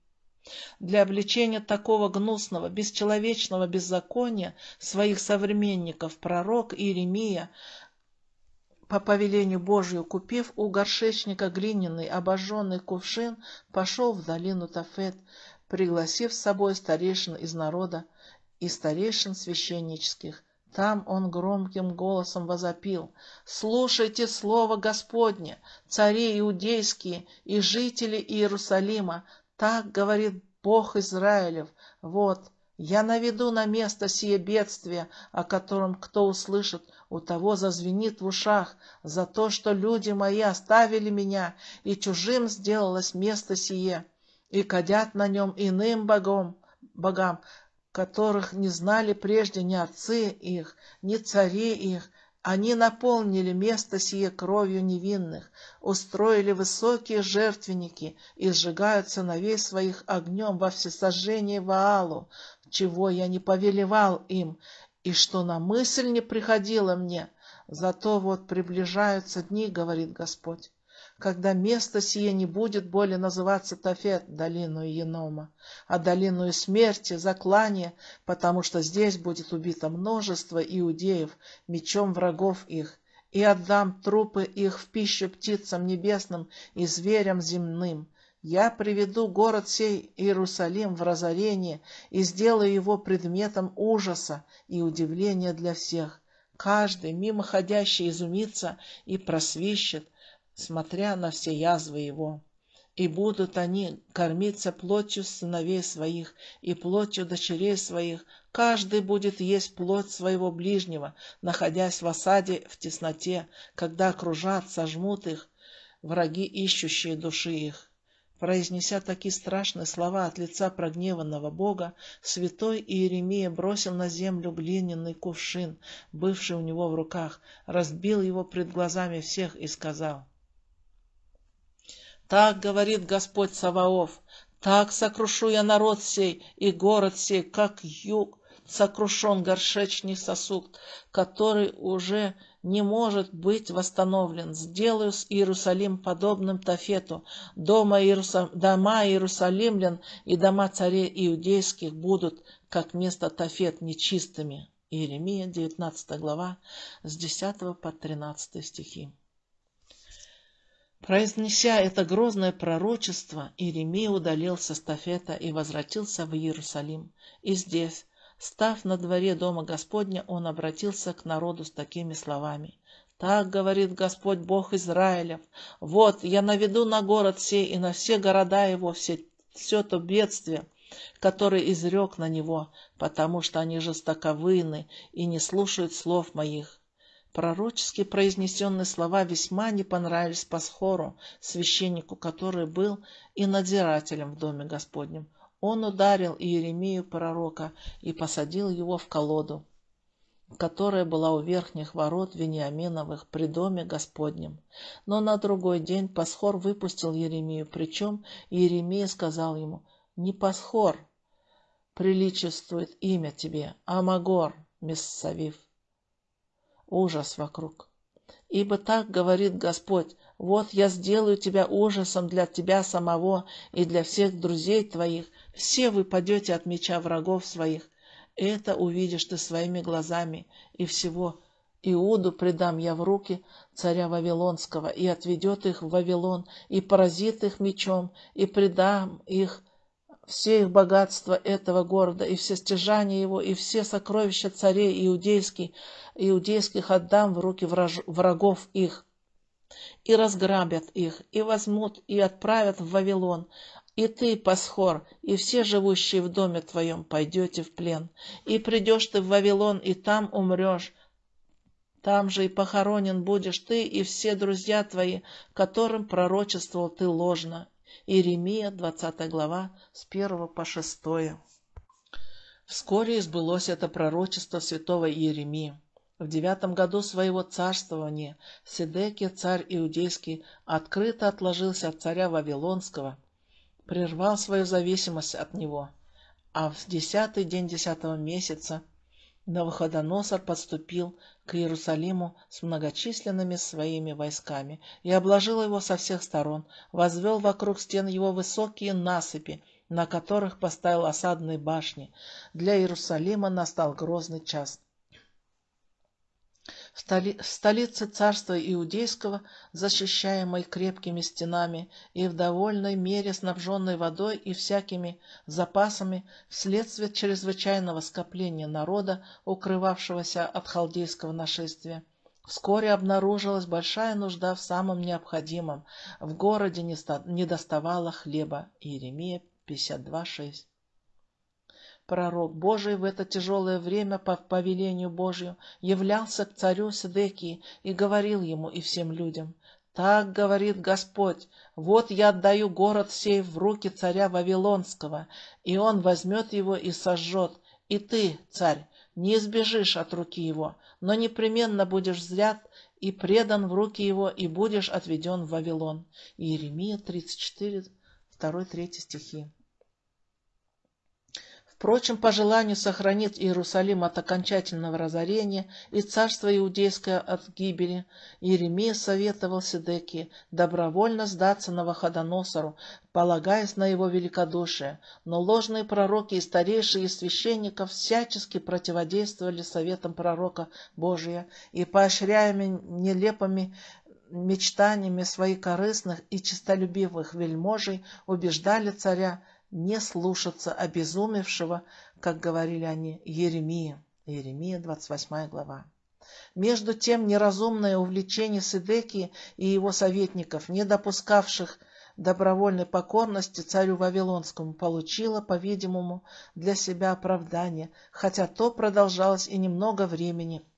Для обличения такого гнусного, бесчеловечного беззакония своих современников пророк Иеремия по повелению Божию, купив у горшечника глиняный обожженный кувшин, пошел в долину Тафет, пригласив с собой старейшин из народа и старейшин священнических. Там он громким голосом возопил «Слушайте слово Господне, цари иудейские и жители Иерусалима, так говорит Бог Израилев, вот, я наведу на место сие бедствие, о котором кто услышит, у того зазвенит в ушах, за то, что люди мои оставили меня, и чужим сделалось место сие, и кадят на нем иным богом, богам, которых не знали прежде ни отцы их, ни цари их, они наполнили место сие кровью невинных, устроили высокие жертвенники и сжигают сыновей своих огнем во всесожжении Ваалу, чего я не повелевал им, и что на мысль не приходило мне. Зато вот приближаются дни, говорит Господь, когда место сие не будет более называться Тафет, долину Енома, а долину смерти, заклания, потому что здесь будет убито множество иудеев мечом врагов их, и отдам трупы их в пищу птицам небесным и зверям земным. Я приведу город сей Иерусалим в разорение и сделаю его предметом ужаса и удивления для всех. Каждый мимоходящий изумится и просвищет, смотря на все язвы его. И будут они кормиться плотью сыновей своих и плотью дочерей своих. Каждый будет есть плоть своего ближнего, находясь в осаде в тесноте, когда окружат, сожмут их враги, ищущие души их. Произнеся такие страшные слова от лица прогневанного Бога, святой Иеремия бросил на землю глиняный кувшин, бывший у него в руках, разбил его пред глазами всех и сказал — так говорит Господь Саваоф, Так сокрушу я народ сей и город сей, как юг сокрушен горшечный сосуд, который уже не может быть восстановлен. Сделаю с Иерусалим подобным Тафету. Дома, Иерусалим, дома Иерусалимлян и дома царей иудейских будут, как место Тафет, нечистыми. Иеремия, 19 глава, с 10 по 13 стихи. Произнеся это грозное пророчество, Иеремия удалился с Тафета и возвратился в Иерусалим. И здесь, Став на дворе дома Господня, он обратился к народу с такими словами. «Так говорит Господь Бог Израилев, вот я наведу на город сей и на все города его все, все то бедствие, которое изрек на него, потому что они жестоковыны и не слушают слов моих». Пророчески произнесенные слова весьма не понравились Пасхору, священнику, который был и надзирателем в доме Господнем. Он ударил Иеремию пророка и посадил его в колоду, которая была у верхних ворот Вениаминовых при доме Господнем. Но на другой день Пасхор выпустил Еремию, причем Еремия сказал ему, «Не Пасхор приличествует имя тебе, а Магор, Мессавив». Ужас вокруг. Ибо так говорит Господь, вот я сделаю тебя ужасом для тебя самого и для всех друзей твоих, все вы падете от меча врагов своих. Это увидишь ты своими глазами, и всего Иуду предам я в руки царя Вавилонского, и отведет их в Вавилон, и поразит их мечом, и предам их все их богатства этого города, и все стяжания его, и все сокровища царей иудейских, иудейских отдам в руки враж, врагов их, и разграбят их, и возьмут, и отправят в Вавилон, и ты, Пасхор, и все живущие в доме твоем пойдете в плен. И придешь ты в Вавилон, и там умрешь. Там же и похоронен будешь ты и все друзья твои, которым пророчествовал ты ложно. Иеремия, 20 глава, с 1 по 6. Вскоре избылось это пророчество святого Иеремии. В девятом году своего царствования Седекия, царь иудейский, открыто отложился от царя Вавилонского – прервал свою зависимость от него, а в десятый день десятого месяца Навуходоносор подступил к Иерусалиму с многочисленными своими войсками и обложил его со всех сторон, возвел вокруг стен его высокие насыпи, на которых поставил осадные башни. Для Иерусалима настал грозный час. В столице царства Иудейского, защищаемой крепкими стенами и в довольной мере снабженной водой и всякими запасами, вследствие чрезвычайного скопления народа, укрывавшегося от халдейского нашествия, Вскоре обнаружилась большая нужда в самом необходимом. В городе не доставало хлеба. Иеремия 52.6 пророк Божий в это тяжелое время по повелению Божью являлся к царю Седекии и говорил ему и всем людям, «Так говорит Господь, вот я отдаю город сей в руки царя Вавилонского, и он возьмет его и сожжет, и ты, царь, не избежишь от руки его, но непременно будешь взят и предан в руки его, и будешь отведен в Вавилон». Иеремия 34, 2-3 стихи. Впрочем, по желанию сохранить Иерусалим от окончательного разорения и царство иудейское от гибели, Иеремия советовал Седекии добровольно сдаться Новоходоносору, полагаясь на его великодушие, но ложные пророки и старейшие из священников всячески противодействовали советам пророка Божия и, поощряемыми нелепыми мечтаниями своих корыстных и честолюбивых вельможей, убеждали царя не слушаться обезумевшего, как говорили они, Еремия. Еремия, 28 глава. Между тем неразумное увлечение Сидекии и его советников, не допускавших добровольной покорности царю Вавилонскому, получило, по-видимому, для себя оправдание, хотя то продолжалось и немного времени –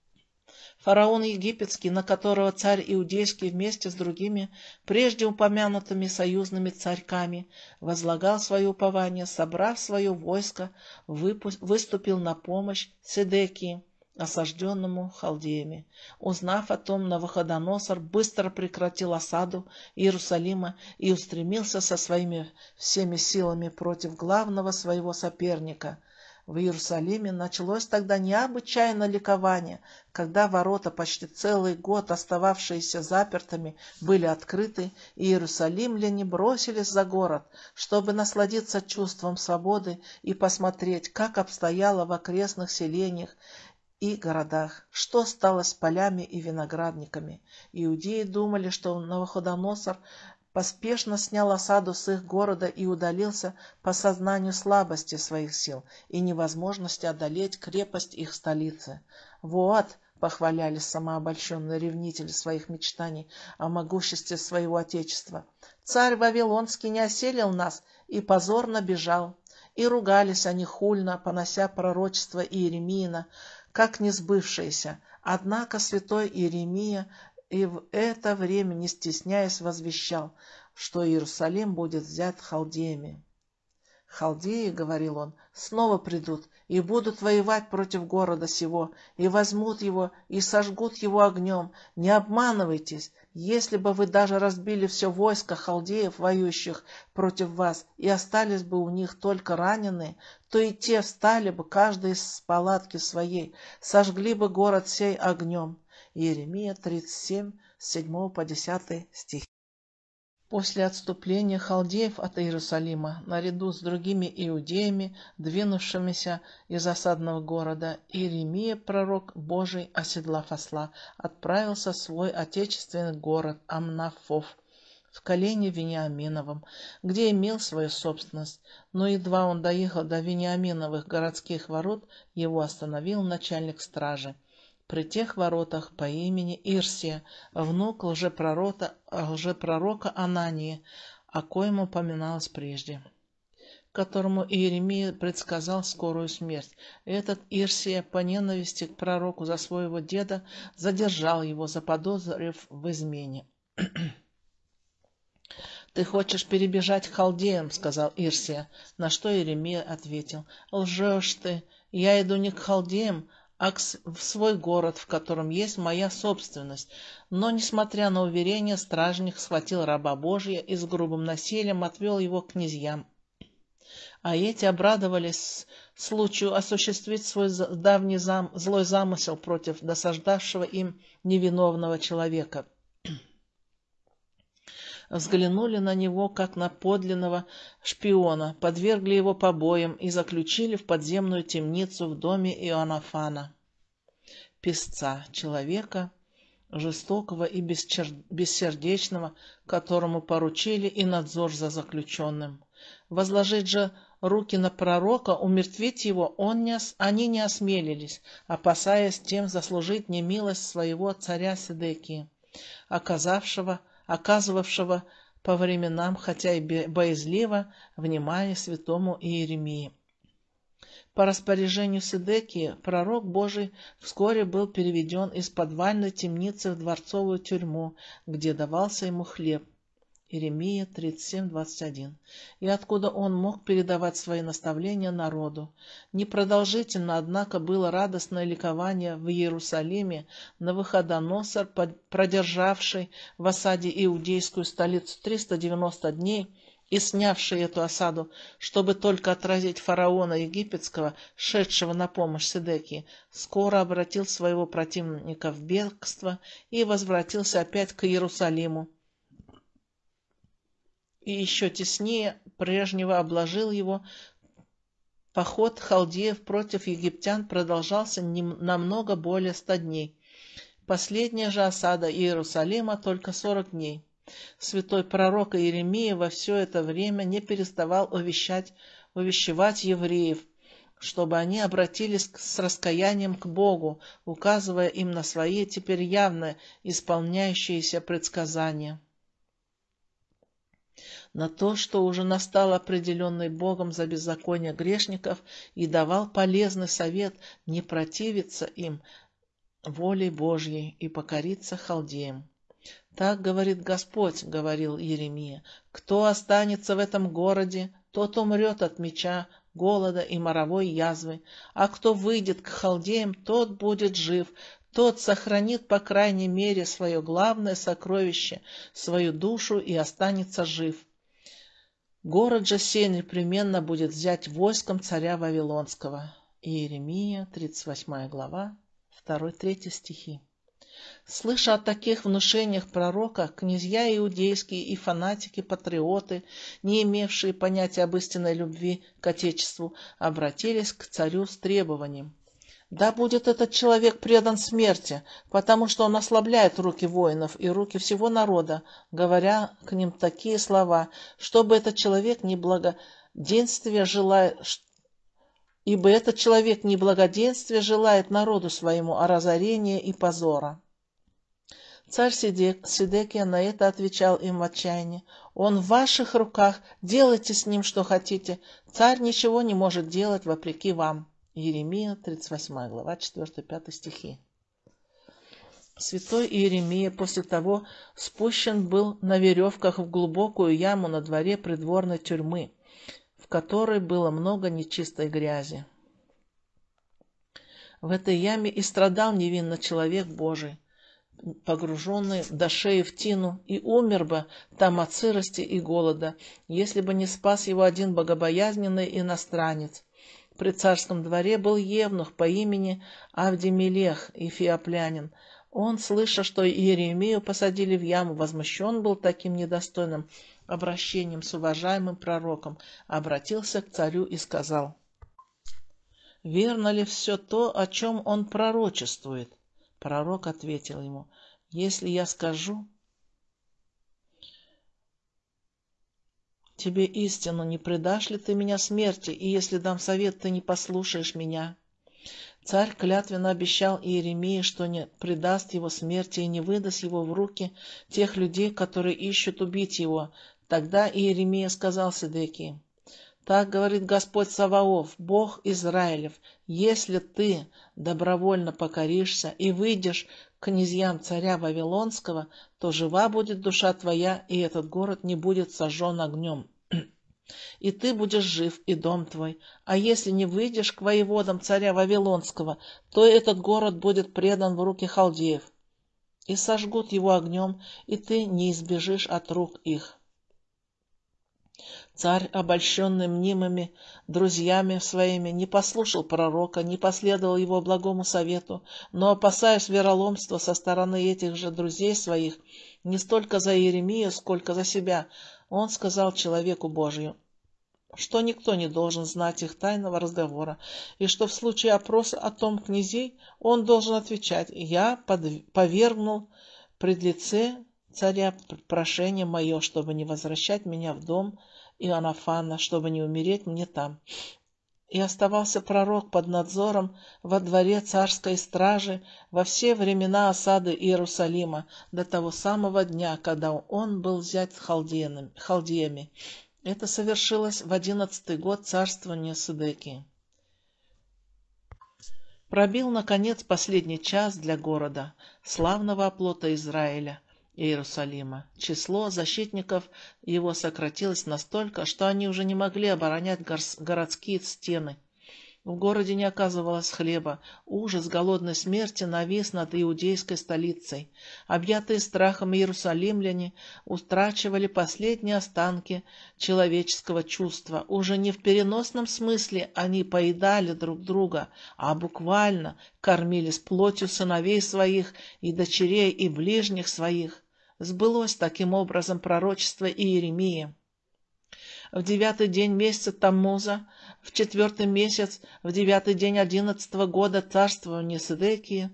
Фараон египетский, на которого царь Иудейский вместе с другими, прежде упомянутыми союзными царьками, возлагал свое упование, собрав свое войско, выступил на помощь Седекии осажденному халдеями. Узнав о том, Навуходоносор быстро прекратил осаду Иерусалима и устремился со своими всеми силами против главного своего соперника. В Иерусалиме началось тогда необычайное ликование, когда ворота, почти целый год остававшиеся запертыми, были открыты, и иерусалимляне бросились за город, чтобы насладиться чувством свободы и посмотреть, как обстояло в окрестных селениях и городах, что стало с полями и виноградниками. Иудеи думали, что Новоходоносор поспешно снял осаду с их города и удалился по сознанию слабости своих сил и невозможности одолеть крепость их столицы. Вот, похвалялись самообольщенные ревнители своих мечтаний о могуществе своего отечества. Царь Вавилонский не оселил нас и позорно бежал. И ругались они хульно, понося пророчество Иеремиина, как не сбывшееся. Однако святой Иеремия и в это время, не стесняясь, возвещал, что Иерусалим будет взят халдеями. «Халдеи, — говорил он, — снова придут и будут воевать против города сего, и возьмут его, и сожгут его огнем. Не обманывайтесь, если бы вы даже разбили все войско халдеев, воюющих против вас, и остались бы у них только раненые, то и те встали бы, каждый из палатки своей, сожгли бы город сей огнем. Иеремия 37, с 7 по 10 стих. После отступления халдеев от Иерусалима, наряду с другими иудеями, двинувшимися из осадного города, Иеремия, пророк Божий, оседлав осла, отправился в свой отечественный город Амнафов, в колене Вениаминовом, где имел свою собственность. Но едва он доехал до Вениаминовых городских ворот, его остановил начальник стражи при тех воротах по имени Ирсия, внук лжепророка, лжепророка Анании, о коем упоминалось прежде, которому Иеремия предсказал скорую смерть. Этот Ирсия по ненависти к пророку за своего деда задержал его, заподозрив в измене. *clears throat* «Ты хочешь перебежать к халдеям», — сказал Ирсия, на что Иеремия ответил, «Лжешь ты, я иду не к халдеям, а в свой город, в котором есть моя собственность. Но, несмотря на уверение, стражник схватил раба Божия и с грубым насилием отвел его к князьям. А эти обрадовались случаю осуществить свой давний зам, злой замысел против досаждавшего им невиновного человека. Взглянули на него, как на подлинного шпиона, подвергли его побоям и заключили в подземную темницу в доме Иоаннафана, песца, человека, жестокого и бессердечного, которому поручили и надзор за заключенным. Возложить же руки на пророка, умертвить его он не, они не осмелились, опасаясь тем заслужить немилость своего царя Сидекии, оказавшего оказывавшего по временам, хотя и боязливо, внимание святому Иеремии. По распоряжению Сидекии пророк Божий вскоре был переведен из подвальной темницы в дворцовую тюрьму, где давался ему хлеб. Иеремия 37.21. И откуда он мог передавать свои наставления народу. Непродолжительно, однако, было радостное ликование в Иерусалиме на выходоносор, продержавший в осаде иудейскую столицу 390 дней, и снявший эту осаду, чтобы только отразить фараона египетского, шедшего на помощь Седекии, скоро обратил своего противника в бегство и возвратился опять к Иерусалиму и еще теснее прежнего обложил его. Поход халдеев против египтян продолжался намного более ста дней. Последняя же осада Иерусалима только сорок дней. Святой пророк Иеремия во все это время не переставал увещать, увещевать евреев, чтобы они обратились с раскаянием к Богу, указывая им на свои теперь явно исполняющиеся предсказания на то, что уже настал определенный Богом за беззаконие грешников, и давал полезный совет не противиться им волей Божьей и покориться халдеям. «Так говорит Господь», — говорил Еремия, — «кто останется в этом городе, тот умрет от меча, голода и моровой язвы. А кто выйдет к халдеям, тот будет жив, тот сохранит, по крайней мере, свое главное сокровище, свою душу и останется жив. Город же сей непременно будет взять войском царя Вавилонского. Иеремия, 38 глава, 2-3 стихи. Слыша о таких внушениях пророка, князья иудейские и фанатики-патриоты, не имевшие понятия об истинной любви к Отечеству, обратились к царю с требованием. Да будет этот человек предан смерти, потому что он ослабляет руки воинов и руки всего народа, говоря к ним такие слова, чтобы этот человек не благоденствие желает, ибо этот человек не благоденствие желает народу своему, а разорения и позора. Царь Сидекия на это отвечал им в отчаянии. «Он в ваших руках, делайте с ним что хотите. Царь ничего не может делать вопреки вам». Еремия, 38 глава, 4-5 стихи. Святой Иеремия после того спущен был на веревках в глубокую яму на дворе придворной тюрьмы, в которой было много нечистой грязи. В этой яме и страдал невинно человек Божий, погруженный до шеи в тину, и умер бы там от сырости и голода, если бы не спас его один богобоязненный иностранец, при царском дворе был евнух по имени Авдемелех, эфиоплянин. Он, слыша, что Иеремию посадили в яму, возмущен был таким недостойным обращением с уважаемым пророком, обратился к царю и сказал, «Верно ли все то, о чем он пророчествует?» Пророк ответил ему, «Если я скажу, тебе истину, не предашь ли ты меня смерти, и если дам совет, ты не послушаешь меня?» Царь клятвенно обещал Иеремии, что не предаст его смерти и не выдаст его в руки тех людей, которые ищут убить его. Тогда Иеремия сказал Седекии, «Так говорит Господь Саваоф, Бог Израилев, если ты добровольно покоришься и выйдешь князьям царя Вавилонского, то жива будет душа твоя, и этот город не будет сожжен огнем. *clears throat* И ты будешь жив, и дом твой. А если не выйдешь к воеводам царя Вавилонского, то этот город будет предан в руки халдеев. И сожгут его огнем, и ты не избежишь от рук их. Царь, обольщенный мнимыми друзьями своими, не послушал пророка, не последовал его благому совету, но, опасаясь вероломства со стороны этих же друзей своих, не столько за Иеремию, сколько за себя, он сказал человеку Божию, что никто не должен знать их тайного разговора, и что в случае опроса о том князей он должен отвечать «Я повергнул пред лице царя прошение мое, чтобы не возвращать меня в дом Иоаннафана, чтобы не умереть мне там. И оставался пророк под надзором во дворе царской стражи во все времена осады Иерусалима, до того самого дня, когда он был взят халдеями. Это совершилось в одиннадцатый год царствования Сидекии. Пробил, наконец, последний час для города, славного оплота Израиля — Иерусалима. Число защитников его сократилось настолько, что они уже не могли оборонять городские стены. В городе не оказывалось хлеба. Ужас голодной смерти навис над иудейской столицей. Объятые страхом иерусалимляне утрачивали последние останки человеческого чувства. Уже не в переносном смысле они поедали друг друга, а буквально кормились плотью сыновей своих и дочерей и ближних своих. Сбылось таким образом пророчество Иеремии. В девятый день месяца Таммуза, в четвертый месяц, в девятый день одиннадцатого года царствования Сидекии,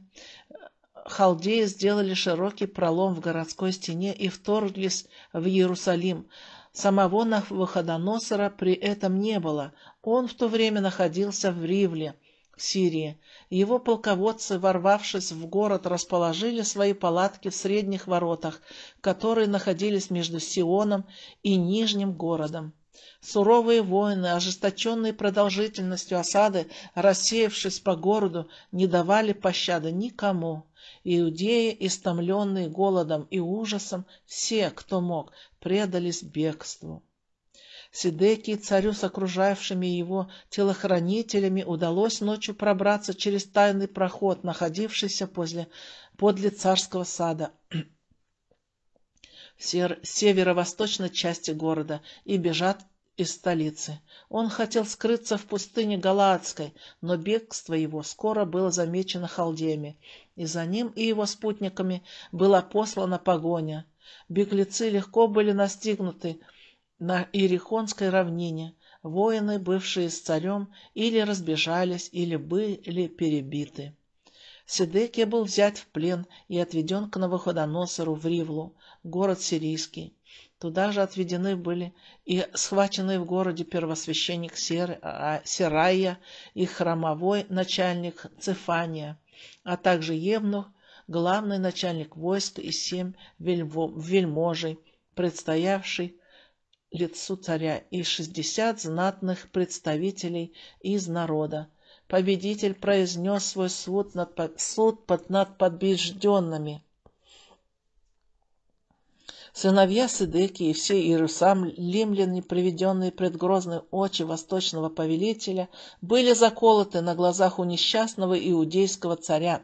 халдеи сделали широкий пролом в городской стене и вторглись в Иерусалим. Самого Навуходоносора при этом не было. Он в то время находился в Ривле, Сирии. Его полководцы, ворвавшись в город, расположили свои палатки в средних воротах, которые находились между Сионом и Нижним городом. Суровые воины, ожесточенные продолжительностью осады, рассеявшись по городу, не давали пощады никому. Иудеи, истомленные голодом и ужасом, все, кто мог, предались бегству. Сидеки, царю с окружавшими его телохранителями, удалось ночью пробраться через тайный проход, находившийся после, подле царского сада в северо-восточной части города, и бежать из столицы. Он хотел скрыться в пустыне Галаадской, но бегство его скоро было замечено халдеями, и за ним и его спутниками была послана погоня. Беглецы легко были настигнуты на Ирихонской равнине. Воины, бывшие с царем, или разбежались, или были перебиты. Седекия был взят в плен и отведен к Новоходоносору в Ривлу, город сирийский. Туда же отведены были и схваченные в городе первосвященник а, Серая и храмовой начальник Цефания, а также Евнух, главный начальник войск и семь вельможей, предстоявший лицу царя, и шестьдесят знатных представителей из народа. Победитель произнес свой суд над, суд под, над побежденными. Сыновья Сыдыки и все иерусалимляне, приведенные пред грозные очи восточного повелителя, были заколоты на глазах у несчастного иудейского царя,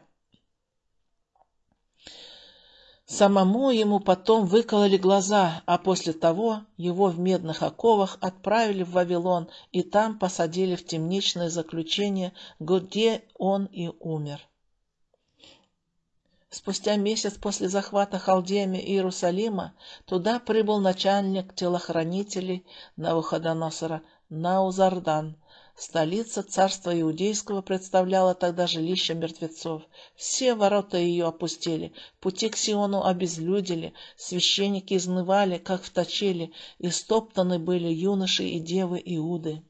Самому ему потом выкололи глаза, а после того его в медных оковах отправили в Вавилон и там посадили в темничное заключение, где он и умер. Спустя месяц после захвата халдеями Иерусалима туда прибыл начальник телохранителей Навуходоносора Наузардан, Столица царства Иудейского представляла тогда жилище мертвецов. Все ворота ее опустели, пути к Сиону обезлюдили, священники изнывали, как в точели, и стоптаны были юноши и девы Иуды.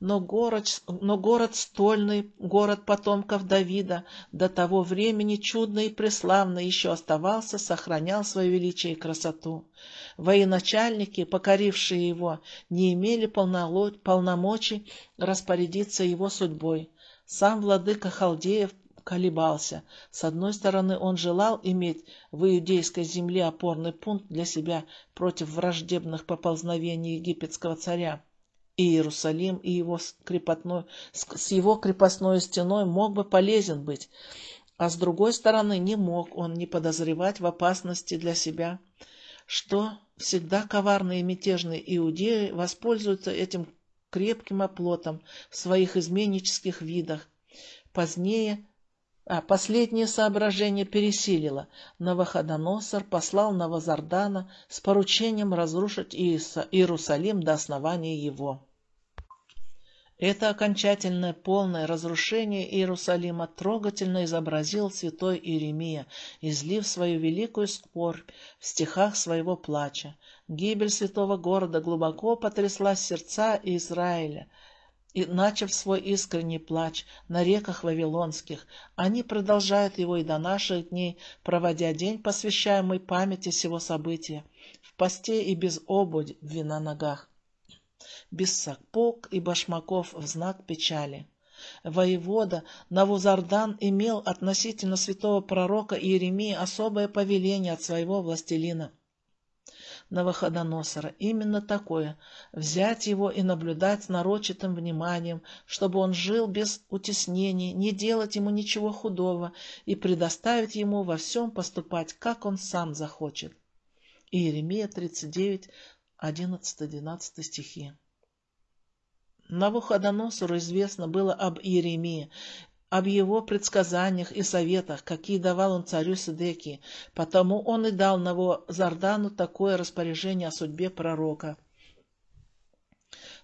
Но город, но город стольный, город потомков Давида, до того времени чудный и преславный еще оставался, сохранял свое величие и красоту. Военачальники, покорившие его, не имели полномочий распорядиться его судьбой. Сам владыка Халдеев колебался. С одной стороны, он желал иметь в иудейской земле опорный пункт для себя против враждебных поползновений египетского царя и Иерусалим и его крепостной, с его крепостной стеной мог бы полезен быть, а с другой стороны не мог он не подозревать в опасности для себя, что всегда коварные мятежные иудеи воспользуются этим крепким оплотом в своих изменнических видах. Позднее а последнее соображение пересилило. Новоходоносор послал Новозардана с поручением разрушить Иерусалим до основания его. Это окончательное полное разрушение Иерусалима трогательно изобразил святой Иеремия, излив свою великую скорбь в стихах своего плача. Гибель святого города глубоко потрясла сердца Израиля, и, начав свой искренний плач на реках Вавилонских, они продолжают его и до наших дней, проводя день, посвящаемый памяти сего события, в посте и без обуви на ногах без сапог и башмаков в знак печали. Воевода Навузардан имел относительно святого пророка Иеремии особое повеление от своего властелина Навуходоносора, именно такое — взять его и наблюдать с нарочитым вниманием, чтобы он жил без утеснений, не делать ему ничего худого и предоставить ему во всем поступать, как он сам захочет. Иеремия 39, 11-12 стихи. Навуходоносору известно было об Иеремии, об его предсказаниях и советах, какие давал он царю Сидекии, потому он и дал Навозардану такое распоряжение о судьбе пророка.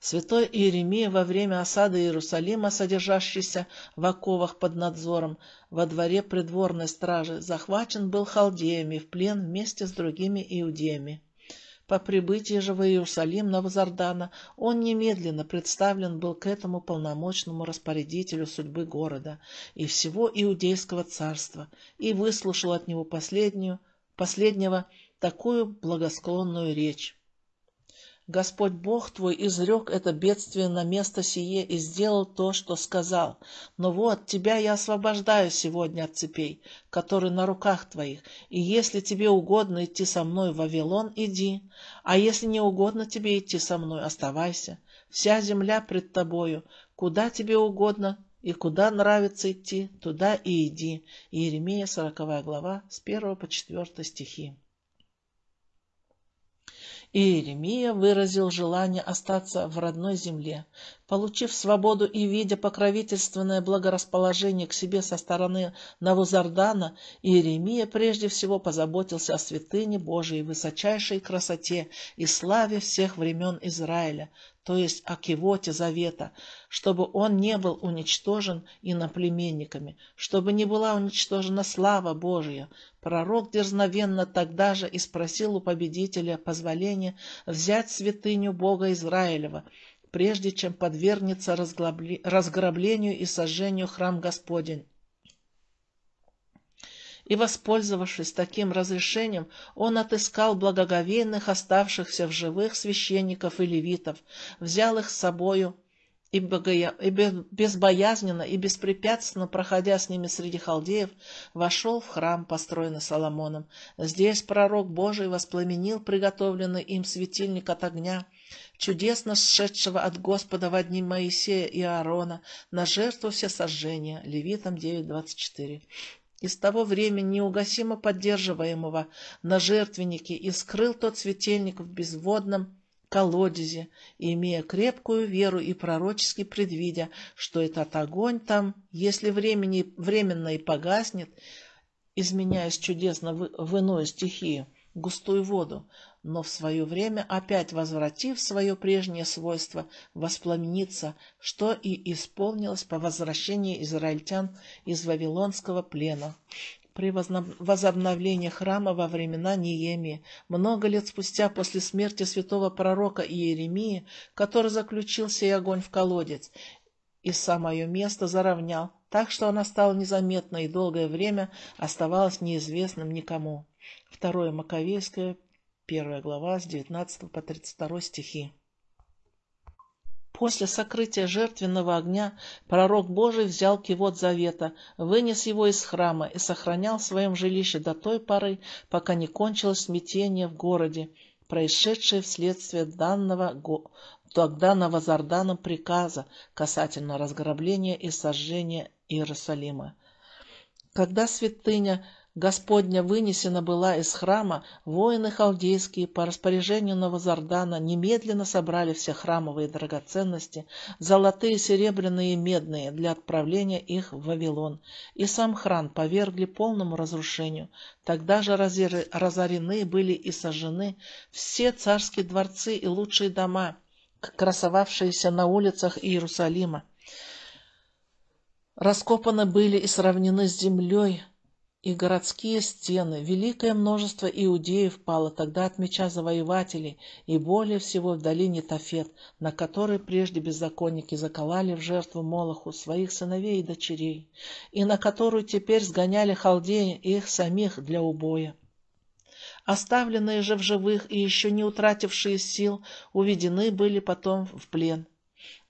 Святой Иеремия во время осады Иерусалима, содержащийся в оковах под надзором во дворе придворной стражи, захвачен был халдеями в плен вместе с другими иудеями. По прибытии же в Иерусалим Навазардана он немедленно представлен был к этому полномочному распорядителю судьбы города и всего Иудейского царства и выслушал от него последнюю, последнего такую благосклонную речь. Господь Бог твой изрек это бедствие на место сие и сделал то, что сказал. Но вот, тебя я освобождаю сегодня от цепей, которые на руках твоих, и если тебе угодно идти со мной в Вавилон, иди, а если не угодно тебе идти со мной, оставайся. Вся земля пред тобою, куда тебе угодно и куда нравится идти, туда и иди. Иеремия, 40 глава, с 1 по 4 стихи. Иеремия выразил желание остаться в родной земле. Получив свободу и видя покровительственное благорасположение к себе со стороны Навузардана, Иеремия прежде всего позаботился о святыне Божией, высочайшей красоте и славе всех времен Израиля, то есть о кивоте завета, чтобы он не был уничтожен иноплеменниками, чтобы не была уничтожена слава Божия. Пророк дерзновенно тогда же и спросил у победителя позволения взять святыню Бога Израилева, прежде чем подвергнется разграблению и сожжению храм Господень. И, воспользовавшись таким разрешением, он отыскал благоговейных оставшихся в живых священников и левитов, взял их с собою и, богоя... и безбоязненно и беспрепятственно, проходя с ними среди халдеев, вошел в храм, построенный Соломоном. Здесь пророк Божий воспламенил приготовленный им светильник от огня, чудесно сшедшего от Господа в одни Моисея и Аарона, на жертву всесожжения. Левитам 9.24 из того времени неугасимо поддерживаемого на жертвеннике и скрыл тот светильник в безводном колодезе, имея крепкую веру и пророчески предвидя, что этот огонь там, если времени, временно и погаснет, изменяясь чудесно в, в иную стихию, густую воду, но в свое время опять возвратив свое прежнее свойство, воспламениться, что и исполнилось по возвращении израильтян из Вавилонского плена. При возобновлении храма во времена Неемии, много лет спустя после смерти святого пророка Иеремии, который заключил сей огонь в колодец, и самое место заровнял, так что она стала незаметна и долгое время оставалась неизвестным никому. Второе Маковейское, Первая глава с 19 по 32 стихи. После сокрытия жертвенного огня пророк Божий взял кивот завета, вынес его из храма и сохранял в своем жилище до той поры, пока не кончилось смятение в городе, происшедшее вследствие данного тогда Новозарданом приказа касательно разграбления и сожжения Иерусалима. Когда святыня Господня вынесена была из храма, воины халдейские по распоряжению Новозардана немедленно собрали все храмовые драгоценности, золотые, серебряные и медные, для отправления их в Вавилон, и сам храм повергли полному разрушению. Тогда же разорены были и сожжены все царские дворцы и лучшие дома, красовавшиеся на улицах Иерусалима. Раскопаны были и сравнены с землей, и городские стены. Великое множество иудеев пало тогда от меча завоевателей, и более всего в долине Тафет, на которой прежде беззаконники заколали в жертву Молоху своих сыновей и дочерей, и на которую теперь сгоняли халдеи их самих для убоя. Оставленные же в живых и еще не утратившие сил уведены были потом в плен –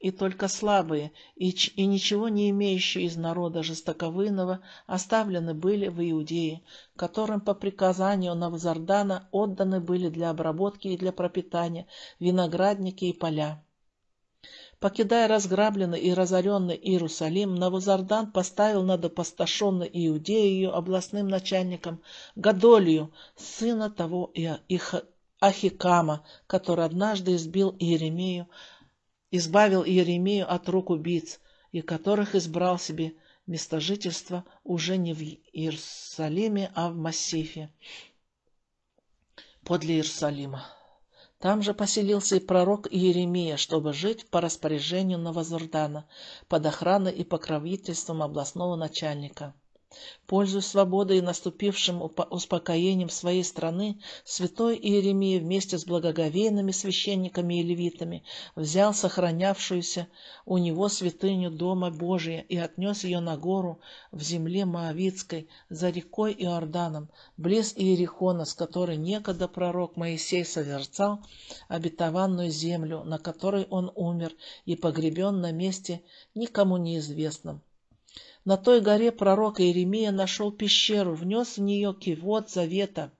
и только слабые и, и ничего не имеющие из народа жестоковыйного оставлены были в Иудее, которым по приказанию Навзардана отданы были для обработки и для пропитания виноградники и поля. Покидая разграбленный и разоренный Иерусалим, Навузардан поставил над опустошенной Иудеей областным начальником Гадолию, сына того их Ахикама, который однажды избил Иеремию, избавил Иеремию от рук убийц, и которых избрал себе место жительства уже не в Иерусалиме, а в Массифе, подле Иерусалима. Там же поселился и пророк Иеремия, чтобы жить по распоряжению Новозордана, под охраной и покровительством областного начальника. Пользуясь свободой и наступившим успокоением своей страны, святой Иеремия вместе с благоговейными священниками и левитами взял сохранявшуюся у него святыню Дома Божия и отнес ее на гору в земле Моавицкой, за рекой Иорданом, близ Иерихона, с которой некогда пророк Моисей созерцал обетованную землю, на которой он умер и погребен на месте никому неизвестном. На той горе пророк Иеремия нашел пещеру, внес в нее кивот завета.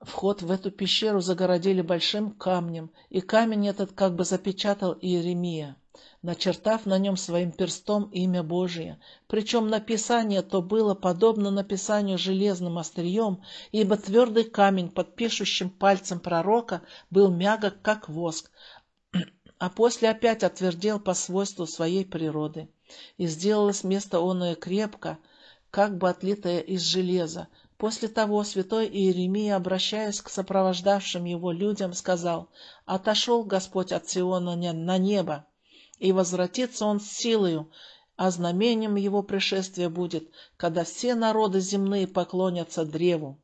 Вход в эту пещеру загородили большим камнем, и камень этот как бы запечатал Иеремия начертав на нем своим перстом имя Божие. Причем написание то было подобно написанию железным острием, ибо твердый камень под пишущим пальцем пророка был мягок, как воск, а после опять отвердел по свойству своей природы. И сделалось место оное крепко, как бы отлитое из железа. После того святой Иеремия, обращаясь к сопровождавшим его людям, сказал, «Отошел Господь от Сиона на небо, и возвратится он с силою, а знамением его пришествия будет, когда все народы земные поклонятся древу,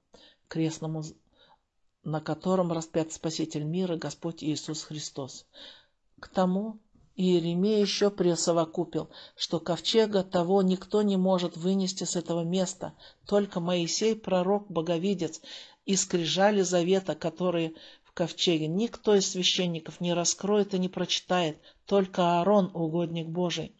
крестному, на котором распят Спаситель мира Господь Иисус Христос. К тому Иеремия еще присовокупил, что ковчега того никто не может вынести с этого места, только Моисей, пророк, боговидец, и скрижали завета, которые ковчеге никто из священников не раскроет и не прочитает, только Аарон, угодник Божий.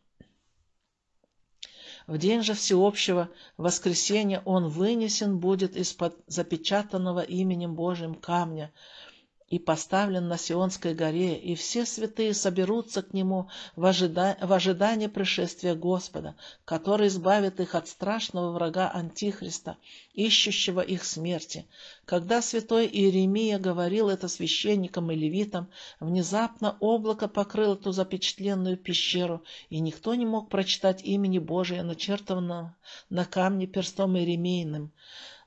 В день же всеобщего воскресения он вынесен будет из-под запечатанного именем Божьим камня, и поставлен на Сионской горе, и все святые соберутся к нему в, ожида... в ожидании пришествия Господа, который избавит их от страшного врага Антихриста, ищущего их смерти. Когда святой Иеремия говорил это священникам и левитам, внезапно облако покрыло эту запечатленную пещеру, и никто не мог прочитать имени Божия, начертанного на камне перстом Иеремийным.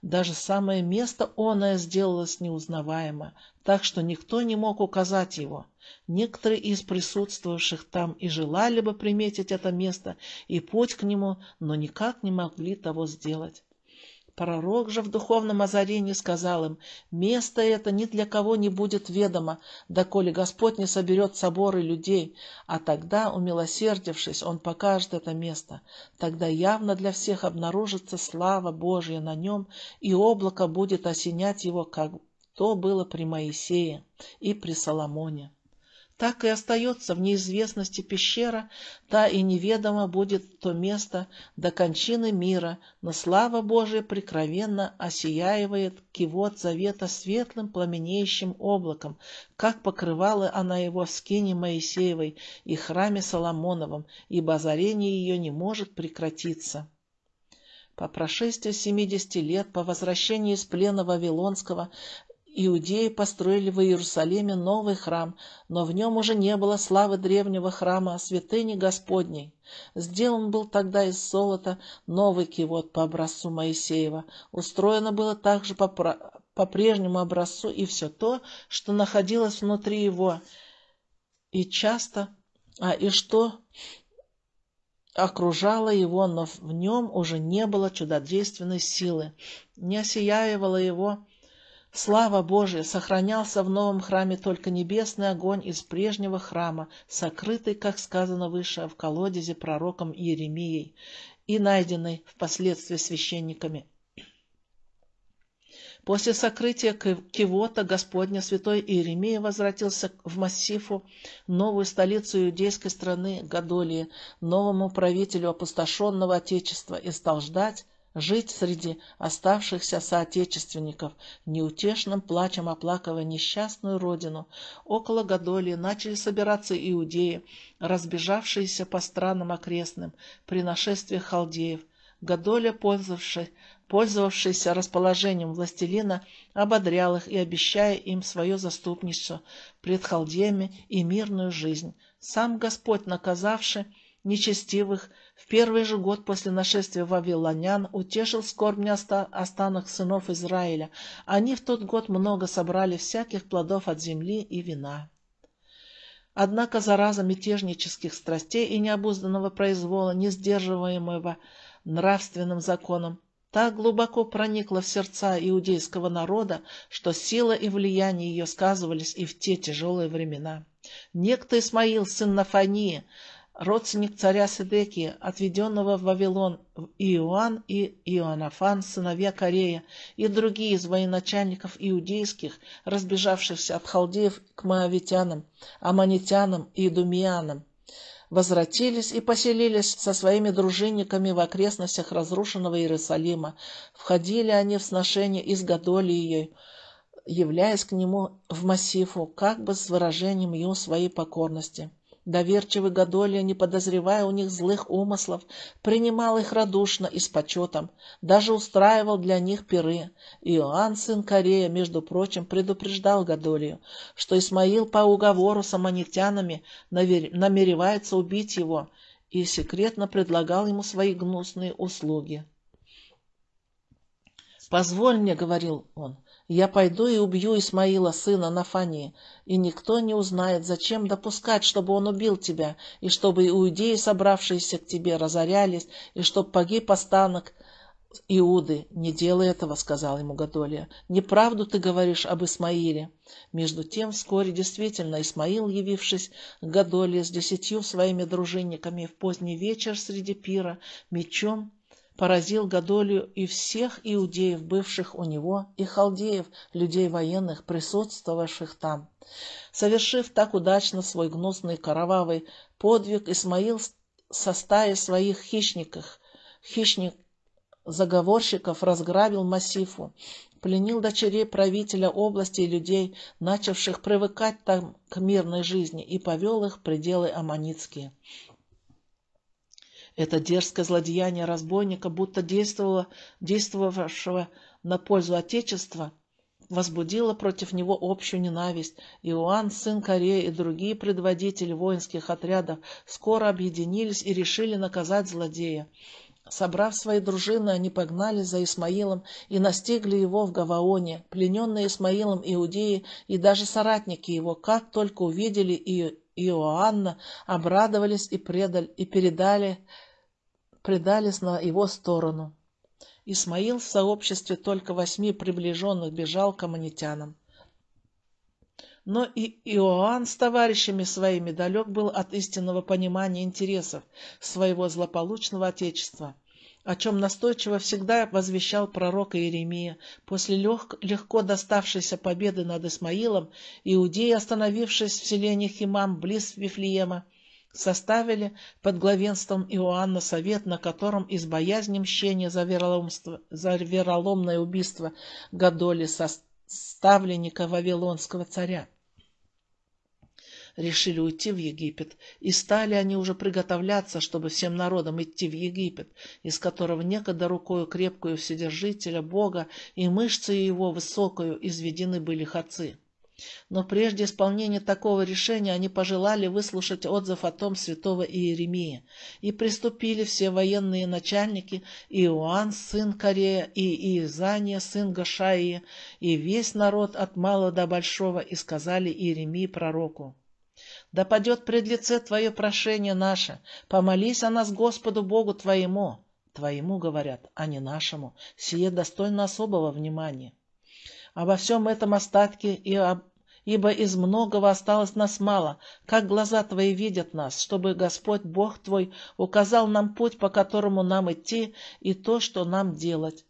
Даже самое место оное сделалось неузнаваемо, так что никто не мог указать его. Некоторые из присутствовавших там и желали бы приметить это место и путь к нему, но никак не могли того сделать. Пророк же в духовном озарении сказал им, «Место это ни для кого не будет ведомо, доколе Господь не соберет соборы людей, а тогда, умилосердившись, Он покажет это место. Тогда явно для всех обнаружится слава Божья на нем, и облако будет осенять его, как то было при Моисее и при Соломоне» так и остается в неизвестности пещера, та и неведомо будет то место до кончины мира, но слава Божия прикровенно осияивает кивот завета светлым пламенеющим облаком, как покрывала она его в скине Моисеевой и храме Соломоновом, ибо озарение ее не может прекратиться. По прошествии семидесяти лет, по возвращении из плена Вавилонского, Иудеи построили в Иерусалиме новый храм, но в нем уже не было славы древнего храма, а святыни Господней. Сделан был тогда из золота новый кивот по образцу Моисеева. Устроено было также по, по прежнему образцу и все то, что находилось внутри его. И часто, а и что окружало его, но в нем уже не было чудодейственной силы, не осияивало его Слава Божия! Сохранялся в новом храме только небесный огонь из прежнего храма, сокрытый, как сказано выше, в колодезе пророком Иеремией и найденный впоследствии священниками. После сокрытия Кивота Господня святой Иеремия возвратился в Массифу, новую столицу иудейской страны Гадолии, новому правителю опустошенного отечества и стал ждать, жить среди оставшихся соотечественников, неутешным плачем оплакивая несчастную родину. Около Гадолии начали собираться иудеи, разбежавшиеся по странам окрестным при нашествии халдеев. Гадоля, пользовавшись, пользовавшийся расположением властелина, ободрял их и обещая им свое заступничество пред халдеями и мирную жизнь. Сам Господь, наказавший нечестивых, В первый же год после нашествия вавилонян утешил скорбь останок сынов Израиля. Они в тот год много собрали всяких плодов от земли и вина. Однако зараза мятежнических страстей и необузданного произвола, не сдерживаемого нравственным законом, так глубоко проникла в сердца иудейского народа, что сила и влияние ее сказывались и в те тяжелые времена. Некто Исмаил, сын Нафании, родственник царя Седекии, отведенного в Вавилон Иоанн и Иоаннафан, сыновья Корея, и другие из военачальников иудейских, разбежавшихся от халдеев к моавитянам, аманитянам и думиянам, возвратились и поселились со своими дружинниками в окрестностях разрушенного Иерусалима. Входили они в сношение из Гадолией, являясь к нему в массифу, как бы с выражением ему своей покорности. Доверчивый Гадолия, не подозревая у них злых умыслов, принимал их радушно и с почетом, даже устраивал для них пиры. Иоанн, сын Корея, между прочим, предупреждал Гадолию, что Исмаил по уговору с аманитянами намеревается убить его, и секретно предлагал ему свои гнусные услуги. «Позволь мне, — говорил он, я пойду и убью Исмаила, сына Нафании, и никто не узнает, зачем допускать, чтобы он убил тебя, и чтобы иудеи, собравшиеся к тебе, разорялись, и чтоб погиб останок Иуды. Не делай этого, — сказал ему Гадолия. Неправду ты говоришь об Исмаиле. Между тем, вскоре действительно Исмаил, явившись к Гадолии с десятью своими дружинниками в поздний вечер среди пира, мечом поразил Гадолию и всех иудеев, бывших у него, и халдеев, людей военных, присутствовавших там. Совершив так удачно свой гнусный кровавый подвиг, Исмаил со стаей своих хищников, хищник заговорщиков разграбил массифу, пленил дочерей правителя области и людей, начавших привыкать там к мирной жизни, и повел их в пределы аммонитские. Это дерзкое злодеяние разбойника, будто действовало, действовавшего на пользу Отечества, возбудило против него общую ненависть. Иоанн, сын Корея и другие предводители воинских отрядов скоро объединились и решили наказать злодея. Собрав свои дружины, они погнали за Исмаилом и настигли его в Гаваоне. Плененные Исмаилом иудеи и даже соратники его, как только увидели Иоанна, обрадовались и, предали, и передали предались на его сторону. Исмаил в сообществе только восьми приближенных бежал к аммонитянам. Но и Иоанн с товарищами своими далек был от истинного понимания интересов своего злополучного отечества, о чем настойчиво всегда возвещал пророк Иеремия. После лег, легко доставшейся победы над Исмаилом, иудеи, остановившись в селении Химам близ Вифлеема, составили под главенством Иоанна совет, на котором из боязни мщения за, вероломство, за вероломное убийство Гадоли составленника Вавилонского царя решили уйти в Египет, и стали они уже приготовляться, чтобы всем народам идти в Египет, из которого некогда рукою крепкую Вседержителя Бога и мышцы его высокую изведены были хацы. Но прежде исполнения такого решения они пожелали выслушать отзыв о том святого Иеремии, и приступили все военные начальники, Иоанн, сын Корея, и Иезания, сын Гашаии, и весь народ от мала до большого, и сказали Иеремии пророку. «Да падет пред лице Твое прошение наше, помолись о нас Господу Богу Твоему». Твоему, говорят, а не нашему, сие достойно особого внимания. Обо всем этом остатке и об ибо из многого осталось нас мало, как глаза твои видят нас, чтобы Господь Бог твой указал нам путь, по которому нам идти, и то, что нам делать.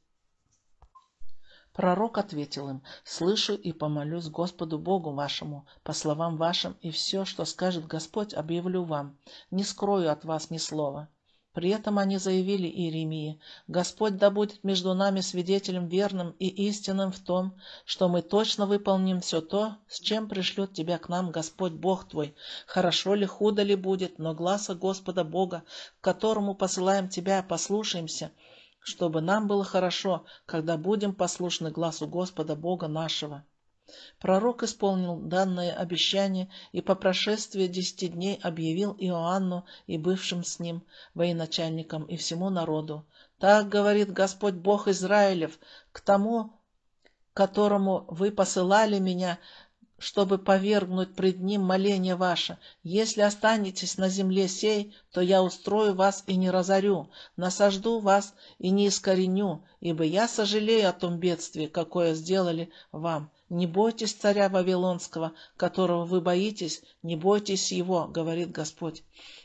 Пророк ответил им, «Слышу и помолюсь Господу Богу вашему, по словам вашим, и все, что скажет Господь, объявлю вам. Не скрою от вас ни слова». При этом они заявили Иеремии, «Господь да будет между нами свидетелем верным и истинным в том, что мы точно выполним все то, с чем пришлет тебя к нам Господь Бог твой. Хорошо ли, худо ли будет, но гласа Господа Бога, к которому посылаем тебя, послушаемся, чтобы нам было хорошо, когда будем послушны глазу Господа Бога нашего». Пророк исполнил данное обещание и по прошествии десяти дней объявил Иоанну и бывшим с ним военачальникам и всему народу. Так говорит Господь Бог Израилев к тому, которому вы посылали меня, чтобы повергнуть пред ним моление ваше. Если останетесь на земле сей, то я устрою вас и не разорю, насажду вас и не искореню, ибо я сожалею о том бедствии, какое сделали вам. Не бойтесь царя Вавилонского, которого вы боитесь, не бойтесь его, говорит Господь.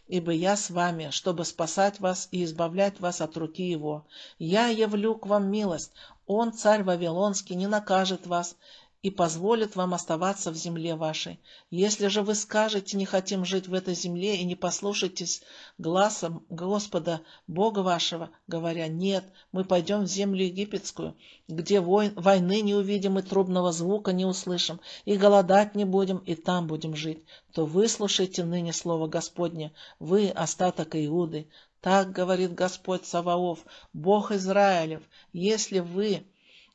Ибо я с вами, чтобы спасать вас и избавлять вас от руки его. Я явлю к вам милость, он, царь Вавилонский, не накажет вас, и позволит вам оставаться в земле вашей. Если же вы скажете, не хотим жить в этой земле и не послушаетесь глазом Господа, Бога вашего, говоря, нет, мы пойдем в землю египетскую, где войн, войны не увидим и трубного звука не услышим, и голодать не будем, и там будем жить, то выслушайте ныне слово Господне, вы, остаток Иуды. Так говорит Господь Саваоф, Бог Израилев, если вы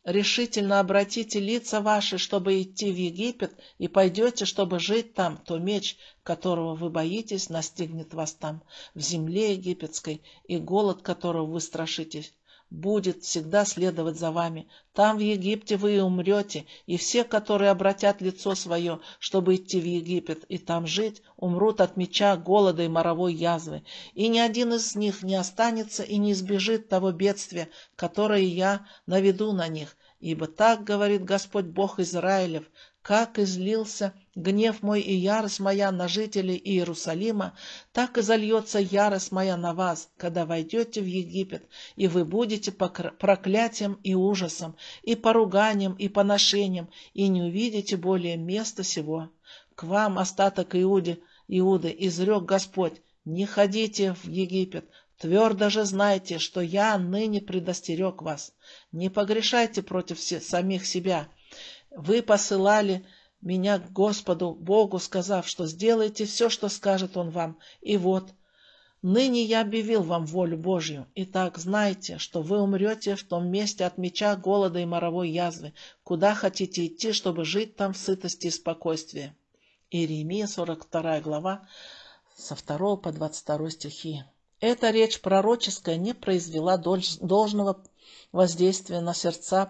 решительно обратите лица ваши, чтобы идти в Египет, и пойдете, чтобы жить там, то меч, которого вы боитесь, настигнет вас там, в земле египетской, и голод, которого вы страшитесь, будет всегда следовать за вами. Там, в Египте, вы и умрете, и все, которые обратят лицо свое, чтобы идти в Египет и там жить, умрут от меча, голода и моровой язвы. И ни один из них не останется и не избежит того бедствия, которое я наведу на них. Ибо так говорит Господь Бог Израилев, как излился гнев мой и ярость моя на жителей Иерусалима, так и зальется ярость моя на вас, когда войдете в Египет, и вы будете проклятием и ужасом, и поруганием, и поношением, и не увидите более места сего. К вам, остаток Иуды, Иуды, изрек Господь, не ходите в Египет, Твердо же знайте, что я ныне предостерег вас. Не погрешайте против самих себя. Вы посылали меня к Господу Богу, сказав, что сделайте все, что скажет Он вам. И вот, ныне я объявил вам волю Божью. Итак, знайте, что вы умрете в том месте от меча, голода и моровой язвы, куда хотите идти, чтобы жить там в сытости и спокойствии. Иеремия, 42 глава, со 2 по 22 стихи. Эта речь пророческая не произвела должного воздействия на сердца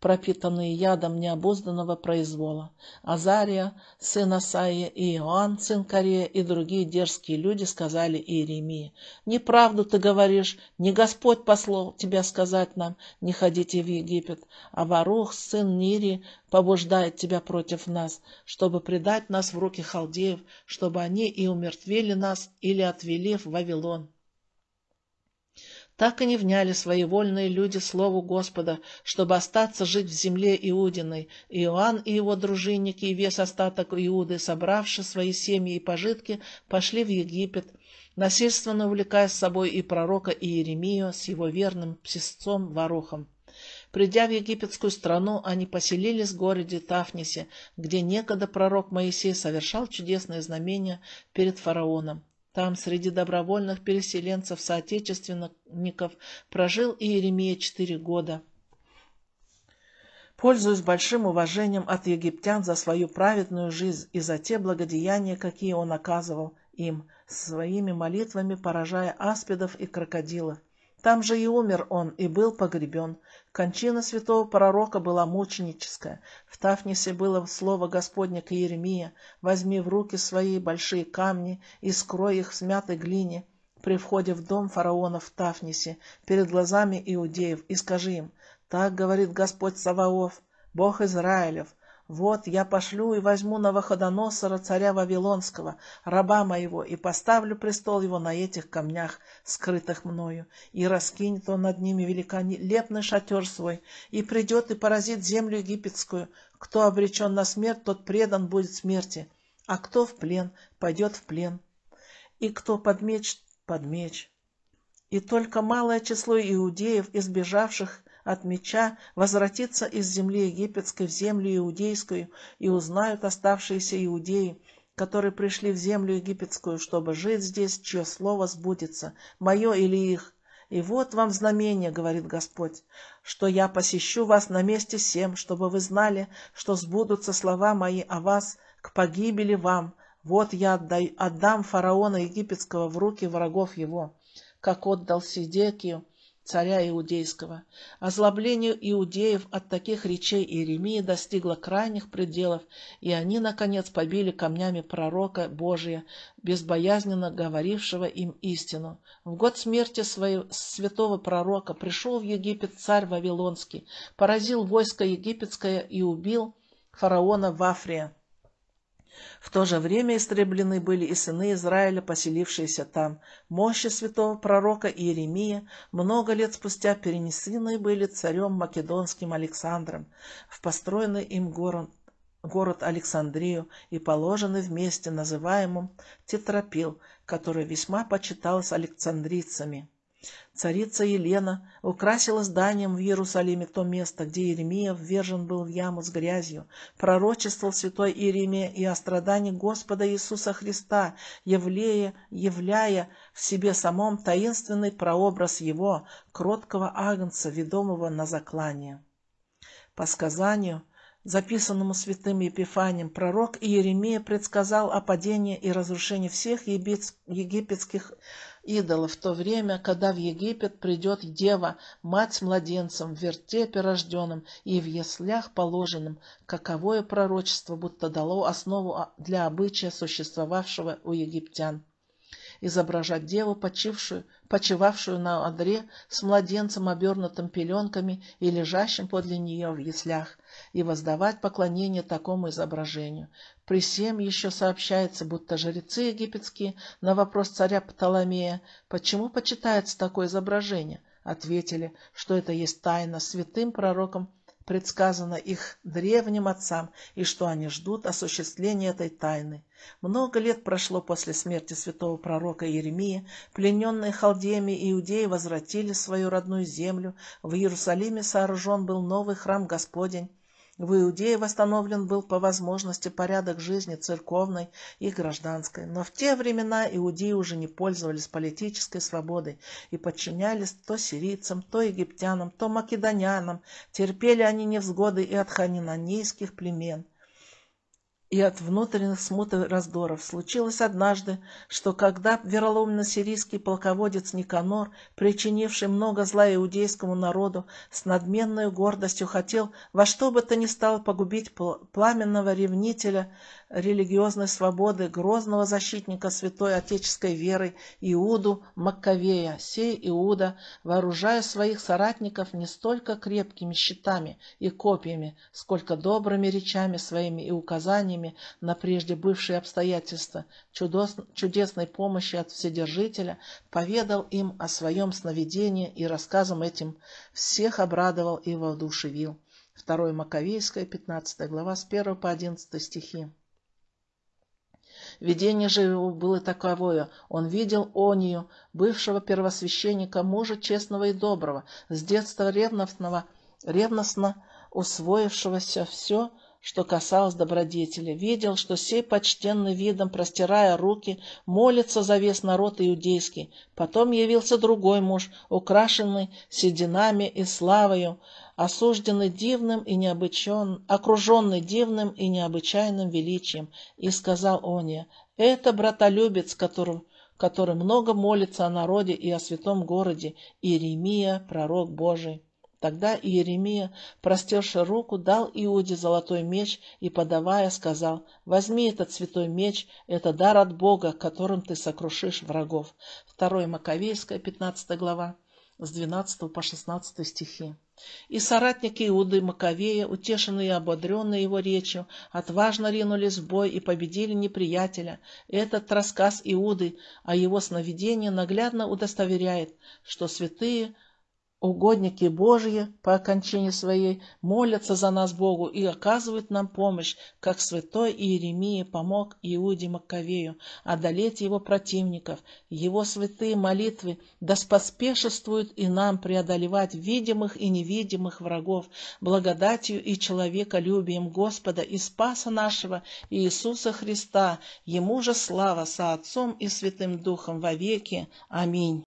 пропитанные ядом необузданного произвола. Азария, сын Асаия, и Иоанн, сын Корея, и другие дерзкие люди сказали Иеремии, «Неправду ты говоришь, не Господь послал тебя сказать нам, не ходите в Египет, а Варух, сын Нири, побуждает тебя против нас, чтобы предать нас в руки халдеев, чтобы они и умертвили нас или отвели в Вавилон». Так и не вняли свои вольные люди слову Господа, чтобы остаться жить в земле Иудиной. Иоанн и его дружинники и весь остаток Иуды, собравши свои семьи и пожитки, пошли в Египет, насильственно увлекая с собой и пророка Иеремию с его верным псисцом Варухом. Придя в египетскую страну, они поселились в городе Тафнисе, где некогда пророк Моисей совершал чудесные знамения перед фараоном. Там среди добровольных переселенцев-соотечественников прожил Иеремия четыре года. Пользуясь большим уважением от египтян за свою праведную жизнь и за те благодеяния, какие он оказывал им, своими молитвами поражая аспидов и крокодилов. Там же и умер он, и был погребен. Кончина святого пророка была мученическая. В Тафнисе было слово Господне к Иеремии «Возьми в руки свои большие камни и скрой их в смятой глине при входе в дом фараона в Тафнисе перед глазами иудеев и скажи им, так говорит Господь Саваоф, Бог Израилев, вот я пошлю и возьму Навуходоносора, царя Вавилонского, раба моего, и поставлю престол его на этих камнях, скрытых мною, и раскинет он над ними великолепный шатер свой, и придет и поразит землю египетскую. Кто обречен на смерть, тот предан будет смерти, а кто в плен, пойдет в плен, и кто под меч, под меч. И только малое число иудеев, избежавших от меча, возвратиться из земли египетской в землю иудейскую, и узнают оставшиеся иудеи, которые пришли в землю египетскую, чтобы жить здесь, чье слово сбудется, мое или их, И вот вам знамение, говорит Господь, что я посещу вас на месте всем, чтобы вы знали, что сбудутся слова мои о вас к погибели вам. Вот я отдай, отдам фараона египетского в руки врагов его, как отдал Сидекию, царя Иудейского. Озлобление иудеев от таких речей Иеремии достигло крайних пределов, и они, наконец, побили камнями пророка Божия, безбоязненно говорившего им истину. В год смерти своего святого пророка пришел в Египет царь Вавилонский, поразил войско египетское и убил фараона Вафрия. В то же время истреблены были и сыны Израиля, поселившиеся там. Мощи святого пророка Иеремия много лет спустя перенесены были царем Македонским Александром в построенный им город, город Александрию и положены вместе называемым Тетрапил, который весьма почитался александрийцами. Царица Елена украсила зданием в Иерусалиме то место, где Иеремия ввержен был в яму с грязью. Пророчествовал святой Иеремия и о страдании Господа Иисуса Христа, являя, являя в себе самом таинственный прообраз Его, кроткого агнца, ведомого на заклание. По сказанию, записанному святым Епифанием, пророк Иеремия предсказал о падении и разрушении всех египетских идолов в то время, когда в Египет придет дева, мать с младенцем, в вертепе рожденным и в яслях положенным, каковое пророчество будто дало основу для обычая, существовавшего у египтян изображать деву, почившую, почивавшую на одре с младенцем, обернутым пеленками и лежащим подле нее в яслях, и воздавать поклонение такому изображению. При всем еще сообщается, будто жрецы египетские на вопрос царя Птоломея, почему почитается такое изображение, ответили, что это есть тайна святым пророком предсказано их древним отцам и что они ждут осуществления этой тайны. Много лет прошло после смерти святого пророка Иеремии, плененные халдеями иудеи возвратили свою родную землю, в Иерусалиме сооружен был новый храм Господень, в Иудее восстановлен был по возможности порядок жизни церковной и гражданской, но в те времена иудеи уже не пользовались политической свободой и подчинялись то сирийцам, то египтянам, то македонянам, терпели они невзгоды и от ханинанейских племен и от внутренних смут и раздоров. Случилось однажды, что когда вероломно сирийский полководец Никанор, причинивший много зла иудейскому народу, с надменной гордостью хотел во что бы то ни стало погубить пламенного ревнителя религиозной свободы, грозного защитника святой отеческой веры Иуду Маккавея. Сей Иуда, вооружая своих соратников не столько крепкими щитами и копьями, сколько добрыми речами своими и указаниями на прежде бывшие обстоятельства чудесной помощи от Вседержителя, поведал им о своем сновидении и рассказом этим всех обрадовал и воодушевил. 2 Маковейская, 15 глава, с 1 по 11 стихи. Видение же его было таковое. Он видел Онию, бывшего первосвященника, мужа честного и доброго, с детства ревностного, ревностно усвоившегося все, что касалось добродетели. Видел, что сей почтенный видом, простирая руки, молится за весь народ иудейский. Потом явился другой муж, украшенный сединами и славою, осужденный дивным и необычайным, окруженный дивным и необычайным величием, и сказал Ония, «Это братолюбец, который, который много молится о народе и о святом городе, Иеремия, пророк Божий». Тогда Иеремия, простерши руку, дал Иуде золотой меч и, подавая, сказал, «Возьми этот святой меч, это дар от Бога, которым ты сокрушишь врагов». 2 Маковейская, 15 глава, с 12 по 16 стихи. И соратники Иуды Маковея, утешенные и ободренные его речью, отважно ринулись в бой и победили неприятеля. Этот рассказ Иуды о его сновидении наглядно удостоверяет, что святые угодники Божьи по окончании своей молятся за нас Богу и оказывают нам помощь, как святой Иеремия помог Иуде Маковею одолеть его противников. Его святые молитвы да споспешествуют и нам преодолевать видимых и невидимых врагов благодатью и человеколюбием Господа и Спаса нашего Иисуса Христа. Ему же слава со Отцом и Святым Духом вовеки. Аминь.